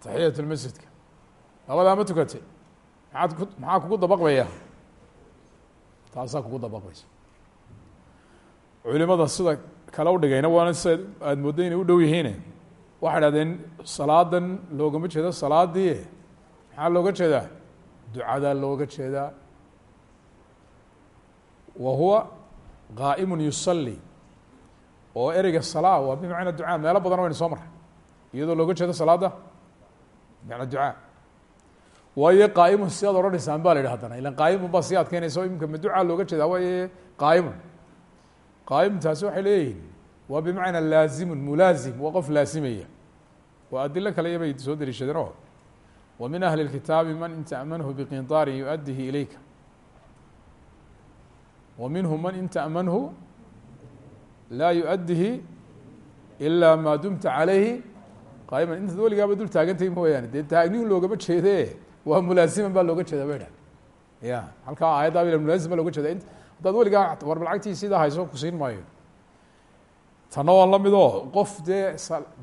taxiyat lmasjidka labadaa ma tukatay maxaad ku maxaa kugu dabaqbaya taasaa kugu dabaqbaysa culimada sida kale u dhigayna waana sida aada mooddo inay u dhow yihiine waxay dhahdeen salaadan loogama jeedo salaadii maxaa looga jeedaa? Ducadaa looga jeedaa. Wa huwa qaa'imun yusalli. Oo ereyga salaa waa bimacna ducaa. Meelo badan waynu soo marray. Iyadoo looga jeedo salaada bimacna ducaa. Waayo qaa'imun si aad odhanaysaan ba la yidhi haddana. Ilan qaa'imun baa sii adkeynaysa o imika ducaa looga jeedaa waaye qaa'imun. Qaa'imun taasi waxay leeyihiin waa bimacna laazimun mulaazim waa qof laasimaya. Waa adilo kale iyabay soo dariishadeen oo wa min ahli اlkitaabi man in ta'manhu biqintaarin yuؤdihi ilayka wa minhum man in ta'manhu laa yuؤdihi ilaa maa dumta calayhi qaa'iman intaad weligaaba dul taagantahi mooyaane dee taagnihu loogama jeede waa mulaasiman baa looga jeeda bay dha ya halkaa aayaddaa ila mulaasim baa looga jeeda haddaad weligaa warba lacagtii sidaa hayso kusiin maayo tanna waa la mid oo qof dee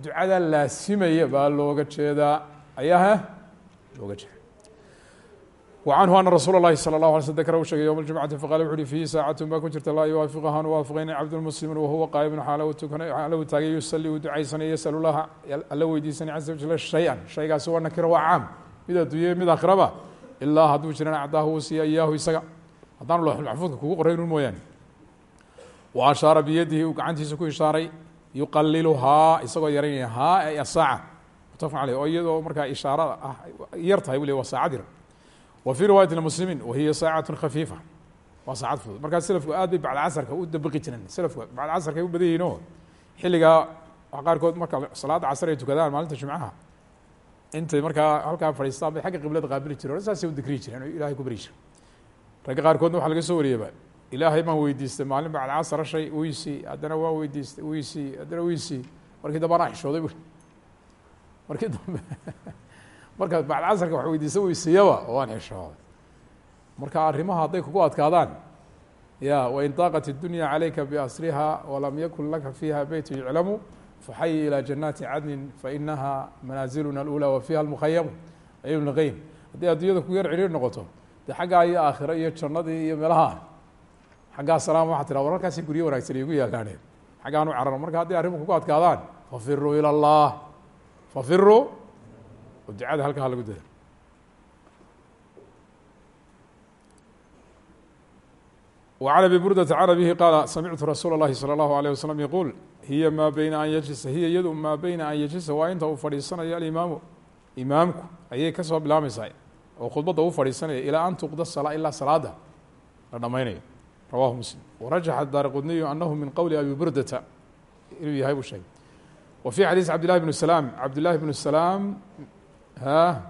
ducada laasimaya baa looga jeedaa ayaa he looga jeeda wa canhu ana rasuula اlahi salى اlahu alay sl dakra u shegay yowm اljumcati faqala wuxu uhi fiihi saacatu baa ku jirta laa yuwaafiqaha an waafaqayna cabdulmuslimin wahuwa qaaimun xaala u tukana xaala uu taagay yusali uu ducaysanay yasal llaha alla weydiisanay caza wajal shay-an shaygaasi waa nakira waa caam mid adduunya mid aakhiraba ilaa hadduu jiran acdaahu uu siiya iyaahu isaga haddaanu looxulmaxfuudka kugu qoraynun mooyaane wa ashaara biyadihi uu gacantiisa ku ishaaray yuqaliluhaa isagoo yaraynaya haa ay asaaca mutafaq aleyh oo iyadoo markaa ishaarada ah yar tahay le waa saacad yar. Wa fii riwaayati lmuslimiin wahiya saacatu khafiifa. Waa saacad fudud. Markaa selafku aad bay bacda casarka u dabaqi jireen. Selafku bacda casarka ay u badan yihiin oo xilligaa qaarkood marka salaada casar ay tukadaan maalinta jimcaha intay markaa halkaa fadhiistaan bay xagga qiblada qaabili jireen o saasay u dikriyi jireen oo ilahay ku bari jire ragga qaarkoodna waxaa laga soo wariyaba ilaahay baan weydiistay maalin bacda casara shay wiisii haddana waan weydiistay wiisii haddana wiisii markii dambe anaa xishooday bui markii dambe markaad bacda casarka wax weydiista weysiiyaba waan xishooday marka arrimaha hadday kugu adkaadaan ya wain daaqat الdunya calayka biasriha walam yakun laka fiiha beytu yuclamu faxayi ilى janaati cadnin fainaha manaaziluna اlأulى wa fiiha اlmukhayamu ay ibn qayim haddii addunyada ku yar cidhiir noqoto de xaggaa iyo aakhiro iyo jannadii iyo meelaha xaggaa salaam waxaa tira war halkaasi guryo wanaagsan igu yaalaaneen xaggaan u cararo marka haddii arrimu kugu adkaadaan fafiruu ilى اllah fafiruu oo ducada halkaa lagu dada وعن أبي بردة عن أبيه قال سمعت رsuuل الlahi صلى الله عليه وسلم يقول hiy ma beyna an yجلisa hiy iyadu maa beyna an yجلisa waa inta uu fadhiisanayo alimaamu imaamku ayay kasoo bilaabmaysaa oo khudbadda u fadhiisanaya ilaa an tuqda الصلاة ilaa salaada la dhamaynayo rawahu msلم wrajaxa daar qudniyu anahu min qowli abi burdata inuu yahay buu sheegay wa fي xadiiث cabd لlahi بن سلام cabd لlahi بن سلام ha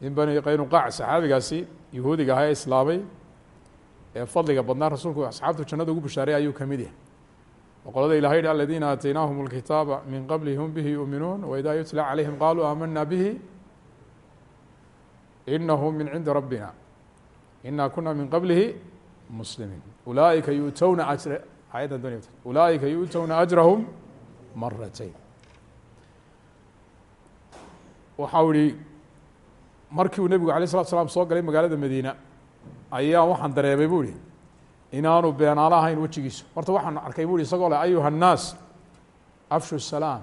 min bani qaynuqac saxaabigaasi yahuudiga ahaa ee islaamay ee fadliga badnaa rasuulku asxaabtu jannada ugu bishaaray ayuu ka mid yahay qolada ilahay yidhi aladiina aataynaahum اlkitaaba min qablihi hum bihi yuuminuun waida yutla calayhim qaluu aamana bihi inahu min cindi rabbina ina kuna min qablihi muslimiin ulaaئika yu'towna ajr ayaddan doonay ulaaئika yu'towna ajrahum maratayn waxau ihi markii uu nebigu alay slatu slam soo galay magaalada madiina ayaa waxaan dareemay bu ihi inaanu beenaalo ahayn wejigiisu horta waxaan arkay bu hi isagoo le ayuha الnaas afshu الsalaam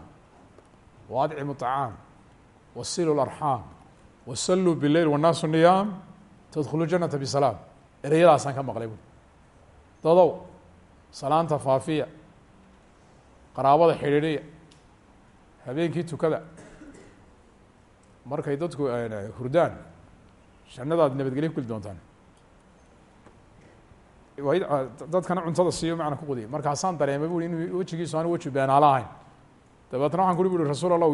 waadcimu طacaam wasilu اlarxaam wasaluu biاleyl wالnaasu niyaam tadkhulu janata bsalaam ereyadaasaan ka maqlay bu dadow salaanta faafiya qaraabada xidhiidhiya habeenkii tukada markay dadku hurdaan. Jannadaad nabadgelyo ku geli doontaan dadkana cuntada siiyo macna ku qudiya. Markaasaan dareemay bu inu wejigiisu aanu weji beenaalo ahayn. Dabeetna waxan ku ui bu rasuul allah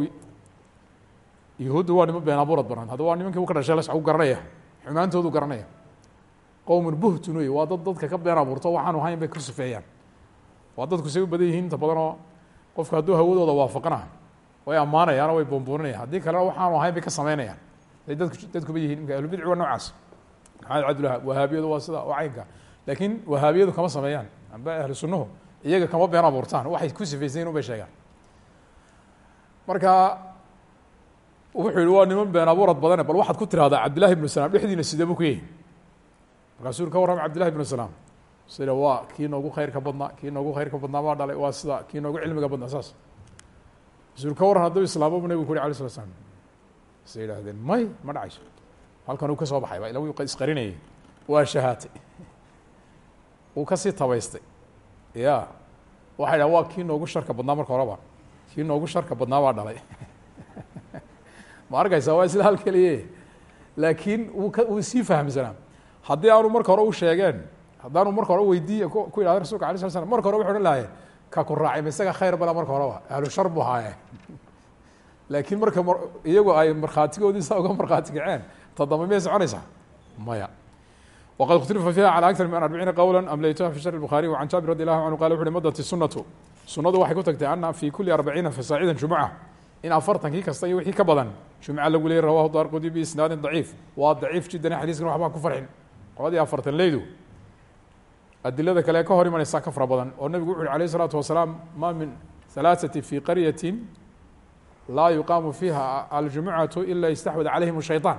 yahuudda waa nimo been abuurad baran hadda waa nimankii u ka dhashay las u garanaya. Xumaantoodu garanaya. Qowmun buhtun wey waa dad dadka ka been abuurto waxaanu ahayn bay ka sufeeyaan waa dadku say u badan yihiin inta badan oo qofka hadduu hawadooda waafaqana way ammaanayaan oo way buunbuuninayaan haddii kalena waxaanu ahayn bay ka sameynayaan ay dadku dadkuba yihiin imka ahlubidci waa noocaas. Maxamed cabdulwahab wahaabiyadu waa sida waa caynka. Laakiin wahaabiyadu kama sameeyaan. Amba ahlu sunnuhu iyaga kama been abuurtaan. Waxay ku sifaysayin un bay sheegaan. Marka wuxuu yihi waa niman been abuurad badane bal waxaad ku tirahdaa cabdillahi ibnu salaam dhexdiina sidee buu ku yahi markaasuu ka warramay cabdillahi ibnu salaam. Sida waa kii noogu khayrka badnaa kii noogu khayrka badnaa baa dhalay waa sida kii noogu cilmiga badnaa saas rasuul ka warran hadduu islaamo bu nebigu ku yuri alay slat slam say yidhaahdeen may ma dhacayso. Halkan uu ka soo baxay ba ila wuu isqarinayay. Waa shahaatay. Uu ka sii tabaystay. Ya waxay dhahan waa kii noogu sharka badnaa marka horeba. Kii noogu sharka badnaa baa dhalay. Ma arkaysaa waa isla hal keliye. Laakiin wuu ka wuu sii fahamsanaa haddii aanu marka hore u sheegeen haddaanu marka hore weydiiy ku yidhahda rasulka alay sla slam marka hore waxay odhan lahayeen ka ku raacay ma isaga khayr bala marka horeba ahlu shar buu haaye laakiin marka iyagu ay markhaatigoodii saa uga markhaati kaceen tadamba miyay soconaysaa maya wqad اkhtilifa fiha calى akثar min arbiciina qowla amlaytuha fi sharh الbukhaariي وcan jaabir radi allahu canhu qala wuxu uhi madat sunatu sunadu waxay ku tagtay ana fi kuli arbaciina fasaacida jumuca in afartankii kasta iyo wixii ka badan jumca lagu leeyay rawahu darqudi biisnaadin daciif waa daciif jiddan xadiiskan waxbaa ku farxin qoladii afartan leydu adilada kale ka hor imanaysaa ka fara badan oo nebigu wuxu uhi alayh الsalaatu wasalaam ma min halaaثati fi qaryati laa yuqaamu fiiha aljumucatu ila istaxwad calayhim الshayطaan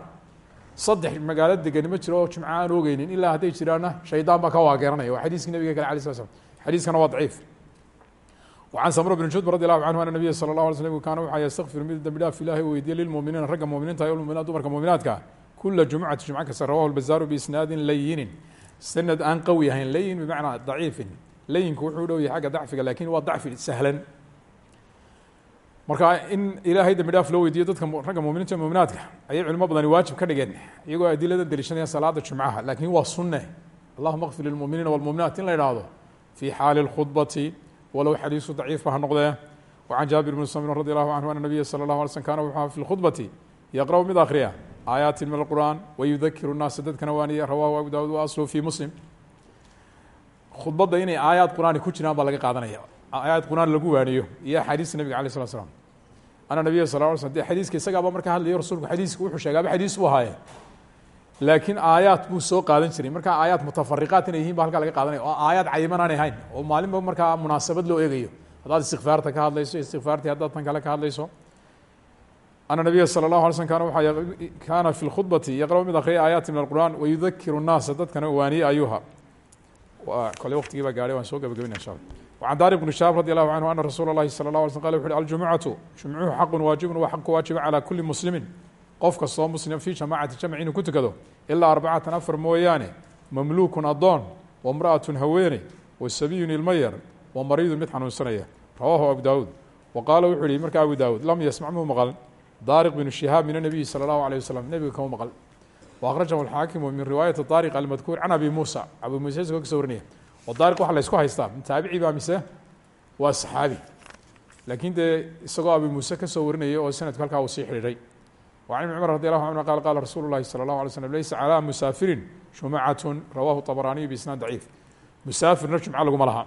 saddex magaalo degani ma jiro oo jimco aan ogeynin ilaa hadday jiraanna shaydaan baa ka waageranaya waa xadiiskii nabiga kale alay sla slam xadiiskana waa daciif وcan samr bn judb radi allahu canhu ana nabiya salى اlah alay slm kaana waxaa ystakfir mid dembi dhaaf ilahi weydiye lilmuminiina ragga muminiinta y muminaat dumarka muminaadka kula jumcati jumco kasta rawahu lbazaaru biisnaadin layinin sanad aan qawi ahayn layin bimacnaa daciifin layinku wuxuu u dhow yahay xagga dacfiga lakin waa dacfi sahlan marka in ilaahay dembi dhaaf loo weydiiyo dadka ragga muminiinta e muminaadka ayay culimo badani waajib ka dhigeen iyagoo adilada deliishanaya salaada jumcaha lakin waa sunne allahuma kfir lilmuminiina wاlmuminaat in la ihahdo fi xaali اlkhudbati walow xadiisu daciifba ha noqdee wacan jaabir bni samrin radi allahu canhu ana nabiya salى اlahu alay slm kana wuxuu fi lkhudbati yaqra'u mid akhriya aayaati min alqur'an wayudakiru الnaasa dadkana waaniya rawahu abu dawud wa asluhu fi muslim khudbadda inay aayaad qur'aani ku jiraan baa laga qaadanaya aayaad qur'aan lagu waaniyo iyo axaadiista nabiga alay slat slam ana nabiya sal ly sl de xadiiska isagaaba marka hadlayo rasuulku xadiiska wuxuu sheegaaba xadiis buu ahaaye laakiin aayaad buu soo qaadan jiray marka aayaad mutafariqaat inay yihiin ba halkaa laga qaadanaya oo aayaad cayiman aanay ahayn oo maalinba markaa munaasabad loo eegayo haddaad istikfaarta ka hadlayso istikfaartii haddaad tan kale ka hadlayso ana nabiya salى اlahu alay slm kana waa kaana fi lkhudbati yaqra'u mid akriya aayaati min alqur'an wayudakiru الnaasa dadkana waaniye ayuha kole waqtigii baa gaadhay waan soo gabagabina insha allah وعن dار بن شhاب رضي الله عنه أن رsuuل الlahi صلى الله علي sلم قال وxu uhi الجuمعaةu جuمcuhu xaq waaجiب waa xaq ku waajiba calى kuli mسلimi qof kastoo mslim fي جamاcati jamc inuu ku tukado ilaa arbacatan afar mooyaane mamluukun adoon wa mra'atun haweeney wa sabiyun ilmo yar wa mariidun mid xanuunsanaya rawaahu abu daawuud wa qaala wuxuu yihi marka abu daawuud lam yasmac muu maqal daariq binu shihaab min anabiyi sala allahu alayh wasalam nebiga kama maqal wa akhrajahu alxaakimu min riwaayati daariq almadkuur can abi muusa abu muuse isagoo kasoo warinaya oo daariq waxa la ysku haystaa taabici baa mise waa saxaabi laakiin dee isagoo abi muuse kasoo warinaya oo sanadku halkaa uu sii xidhiidhay وعن بن cمر رضي الله عنه قال قال رsuل الlahi صلى الله عليه وسلم ليس على مسافirin جuمعة رwاه طبراني بإسناad ضعيif مسافirna جuمعة laguma laha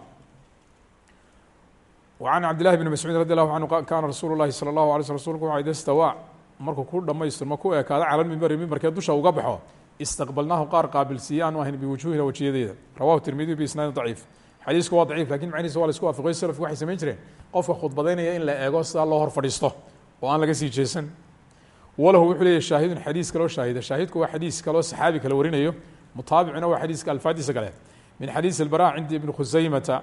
وعن عبد الله بن مسعوud رضي الله عنه kاna رasuل الlahi صلى الله عليه وسلم رsulku wa ida اstawى markuu ku dhamaystirmo ku ekaado calى mimbri mimbarkee dusha uga baxo اstaqbalnaahu qaar qaabilsiiye aanu ahayn biwujuhina wajiyadeeda rawahu tirmidiy بisnaadi ضaciif xadiisku waa ضaciif lakin macnihiisa waa la isku waafaqay slafku waxay samayn jireen qofka khudbadaynaya in la eego sidaa loo hor fadhiisto oo aan laga sii jeesan walahu wuxuu leeyahy shaahidun xadiis kaloo shaahida shaahidku waa xadiis kaloo saxaabi kale warinayo mutaabicuna waa xadiiska alfaadiisa kale min xadiis albara cindi ibni khusaymata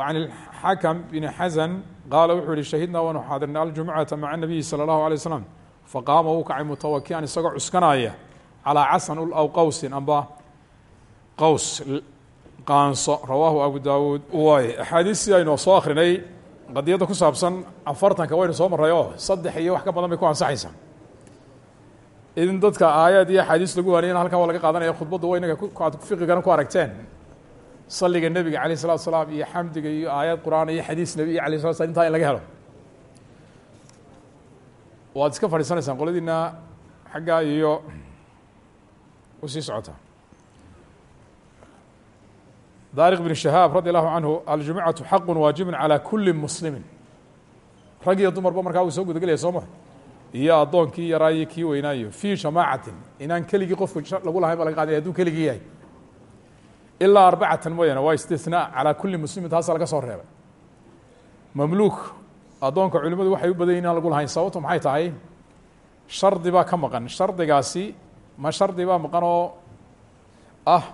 can xakam bni xasan qaala wuxuu yihi shahidnaa waanu xaadirnay aljumucata maca nabiyi sala allahu alay waslam faqaama wuu kacay mutawakian isagoo cuskanaya calaa casan aw qawsin amba qaws qaanso rawaahu abu daawuud waay axaadiistii aynu soo akrinay qadiyadda ku saabsan afartanka waynu soo maray oo saddex iyo wax ka badan bay ku ansaxaysaa in dadka aayaad iyo axaadiis lagu waaniyana halkan waa laga qaadanaya khudbaddu wa inaga aad fiqigana ku aragteen saliga nebiga alayh salatu salaam iyo xamdiga iyo aayad qur'aan iyo xadiis nebi iyo alayh slat slam intaa in laga helo. Waad iska fadhiisanaysaan qoladiina xaggaa iyo u sii socotaa daariq bn shahaab radi allahu canhu aljumucatu xaqu waajibun calى kuli muslimi rag iyo dumarba markaa uu soo gudagelaya soo ma iyo addoonkii yaraayo kii weynaayo fii jamaacatin inaan keligii qofku lagu lahayn ba laga qaadaya haduu yahay ilaa arbacatan mooyaane waa istinaa calaa kuli muslimin taasa laga soo reebay. Mamluuk addoonka culimadu waxay u badan yihiin inaan lagu lahayn sababto maxay tahay? Shardi baa ka maqan. Shardigaasi ma shardi baa maqan oo ah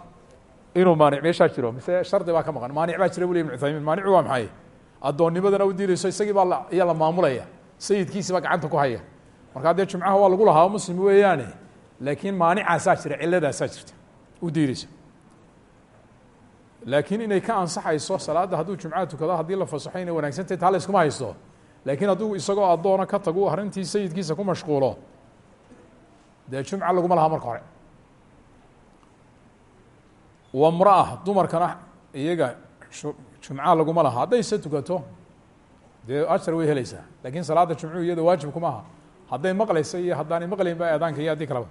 inuu maanic meeshaa jiro. Mise shardi baa ka maqan. Maanic baa jira bu ley ibn cuthaymiin maanicu waa maxay? Addoonnimadana u diidayso isagii baa la ayaa la maamulaya. Sayidkiisi baa gacanta ku haya. Markaa dee jumcaha waa lagu lahaa muslim weeyaane. Laakiin maanicaasaa jira ciladaasaa jirta. U diideysa laakiin inay ka ansaxayso salaadda hadduu jumcaha tukado haddii la fasaxo inay wanaagsantahy taa la iskuma haysto. Laakiin hadduu isagoo addoona ka tagu arrintii sayidkiisa ku mashquulo. Dee jumca laguma lahaa marka hore. Wa mraa dumarkana iyaga jumca laguma laha. Hadday se tukato dee ajar way heleysaa laakiin salaada jumcuhu iyada waajib kuma aha. Hadday maqlaysa iyo haddaanay maqlayn ba eedaanka iyo haddii kaleba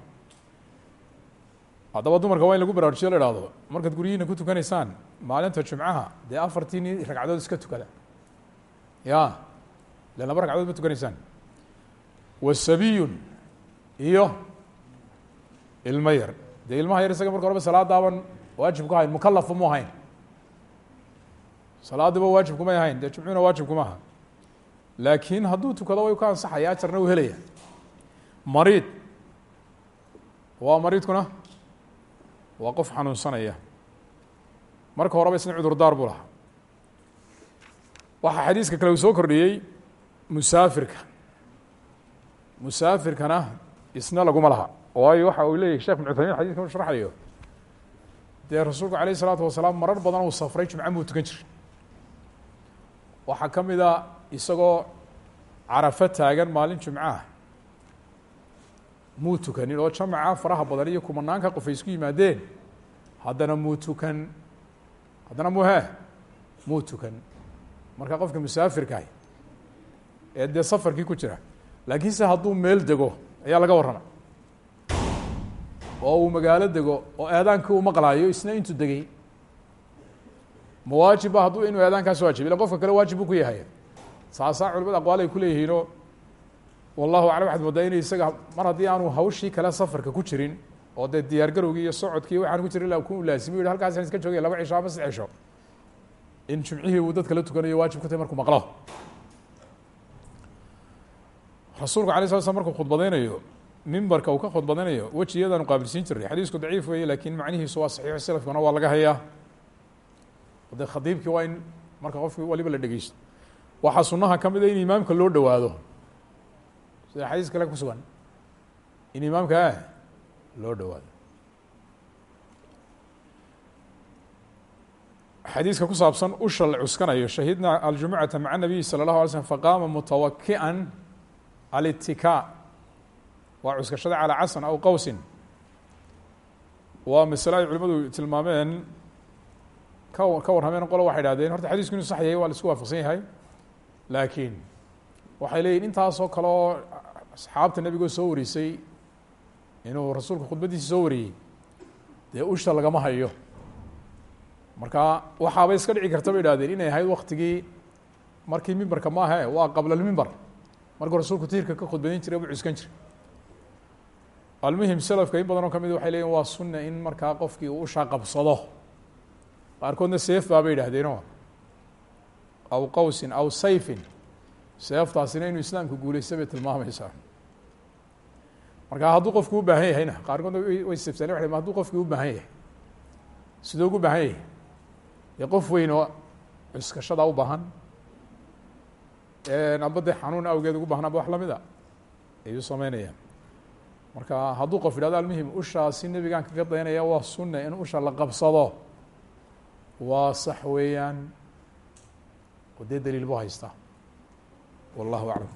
haddaba dumarka waa in lagu baraarujiyo la ihahdo markaad guryihiina ku tukanaysaan maalinta jumcaha dee afartiini ragcadood iska tukada. Ya le laba ragcadood ma tukanaysaan. Wa sabiyun iyo ilmo yar. Dee ilmaha yar isaga marka horeba salaadaaban waajib ku hayn mukalafba mu ahayn. Salaadiba waajib kumay ahayn dee jumcuhuna waajib kuma aha. Laakiin hadduu tukado way ka ansaxaya ajarna uu helaya. Mariid. Waa mariidkuna waa qof xanuunsanaya. Marka horeba isna cudurdaar buu lahaa. Waxaa xadiiska kale uu soo kordhiyey musaafirka. Musaafirkana isna laguma laha. Waayo waxa uu leeyahy shekh bin cuthaymin xadiskan u sharxayo dee rasuulku alayh isalaatu wasalaam marar badan uu safray jumca muu tukan jiray. Waxaa ka mid a isagoo carafo taagan maalin jumcaha muu tukanin oo jamaca faraha badan iyo kumanaanka qof ay isku yimaadeen. Haddana muu tukan haddana mu he muu tukan marka qofka musaafirkaah ee dee safarkii ku jira laakiinse hadduu meel dego ayaa laga warrama. Oo uu magaalo dego oo eedaankii uu maqlaayo isna intuu degay. Ma waajibba hadduu inuu eedaankaas waajib ila qofka kale waajib buu ku yahay. Saasaa culimada aqwaal ay ku leeyihiinoo wallahu aclam waxaad moodaa isaga mar haddii aanu hawshii kale safarka ku jirin oo dee diyaar garowgii iyo socodkii waxaan ku jirin ku laasimi yihi halkaasaan iska joogay laba cisho ama cisho. In jumcihii uu dadka la tukanayo waajib ku tahay markuu maqlo. Rasuulku alay slam markuu khudbadeynayo mimbarka uu ka khudbadanayo wejiyadaanu qaabilsiin jiray xadiisku daciif weeye laakiin macnihiisu waa saxiixo selafkuna waa laga hayaa. De khadiibkii waa in marka qofki waliba la dhegeysto waxaa sunaha ka mid a in imaamka loo dhowaado sida xadiis kale ku sugan in imaamka loo dhowaado xadiiska ku saabsan usha la cuskanayo shahidna aljumucata maca nabiyi salى اllahu alay slm faqaama mutawaki'an alitika waa cuskashada calaa casan aw qowsin waa masale ay culimadu tilmaameen ka ka warrameen qolo waxay hahdeen horta xadiisku inuu sax yahay waa la isku waafaqsan yahay. Laakiin waxay leeyihiin intaasoo kale oo asxaabta nebigoo soo warisay inuu rasuulku khudbaddiisa soo wariyey dee usha lagama hayo. Marka waxaaba iska dhici karta bay ihahdeen inay ahayd waktigii markii mimbarka maahe waa qabla lmimbar markuu rasuulku tiirka ka khudbadin jiray buu cuskan jiray. Almuhim selafka in badan oo ka mid waxay leyihin waa sunna in markaa qofkii uu ushaa qabsado. Qaarkoodna seef baabay yidhahdeeno aw qowsin aw sayfin. Seeftaasina inuu islaamka guulaysta bay tilmaamaysaa marka hadduu qofku u baahan yahayna qaarkoodna way sefsane wa hadduu qofkii u baahan yahay sidoo ugu baahan yahay dee qof weyn oo cuskashada u baahan amba dee xanuun awgeed ugu baahan aba wax lamida ayuu sameynaya. Marka hadduu qof yidhahdo almuhim ushaasi nebigaan kaga daynaya waa sunna in usha la qabsado. Waa sax weeyaan oo dee daliil bu haystaa. Wallahu aclam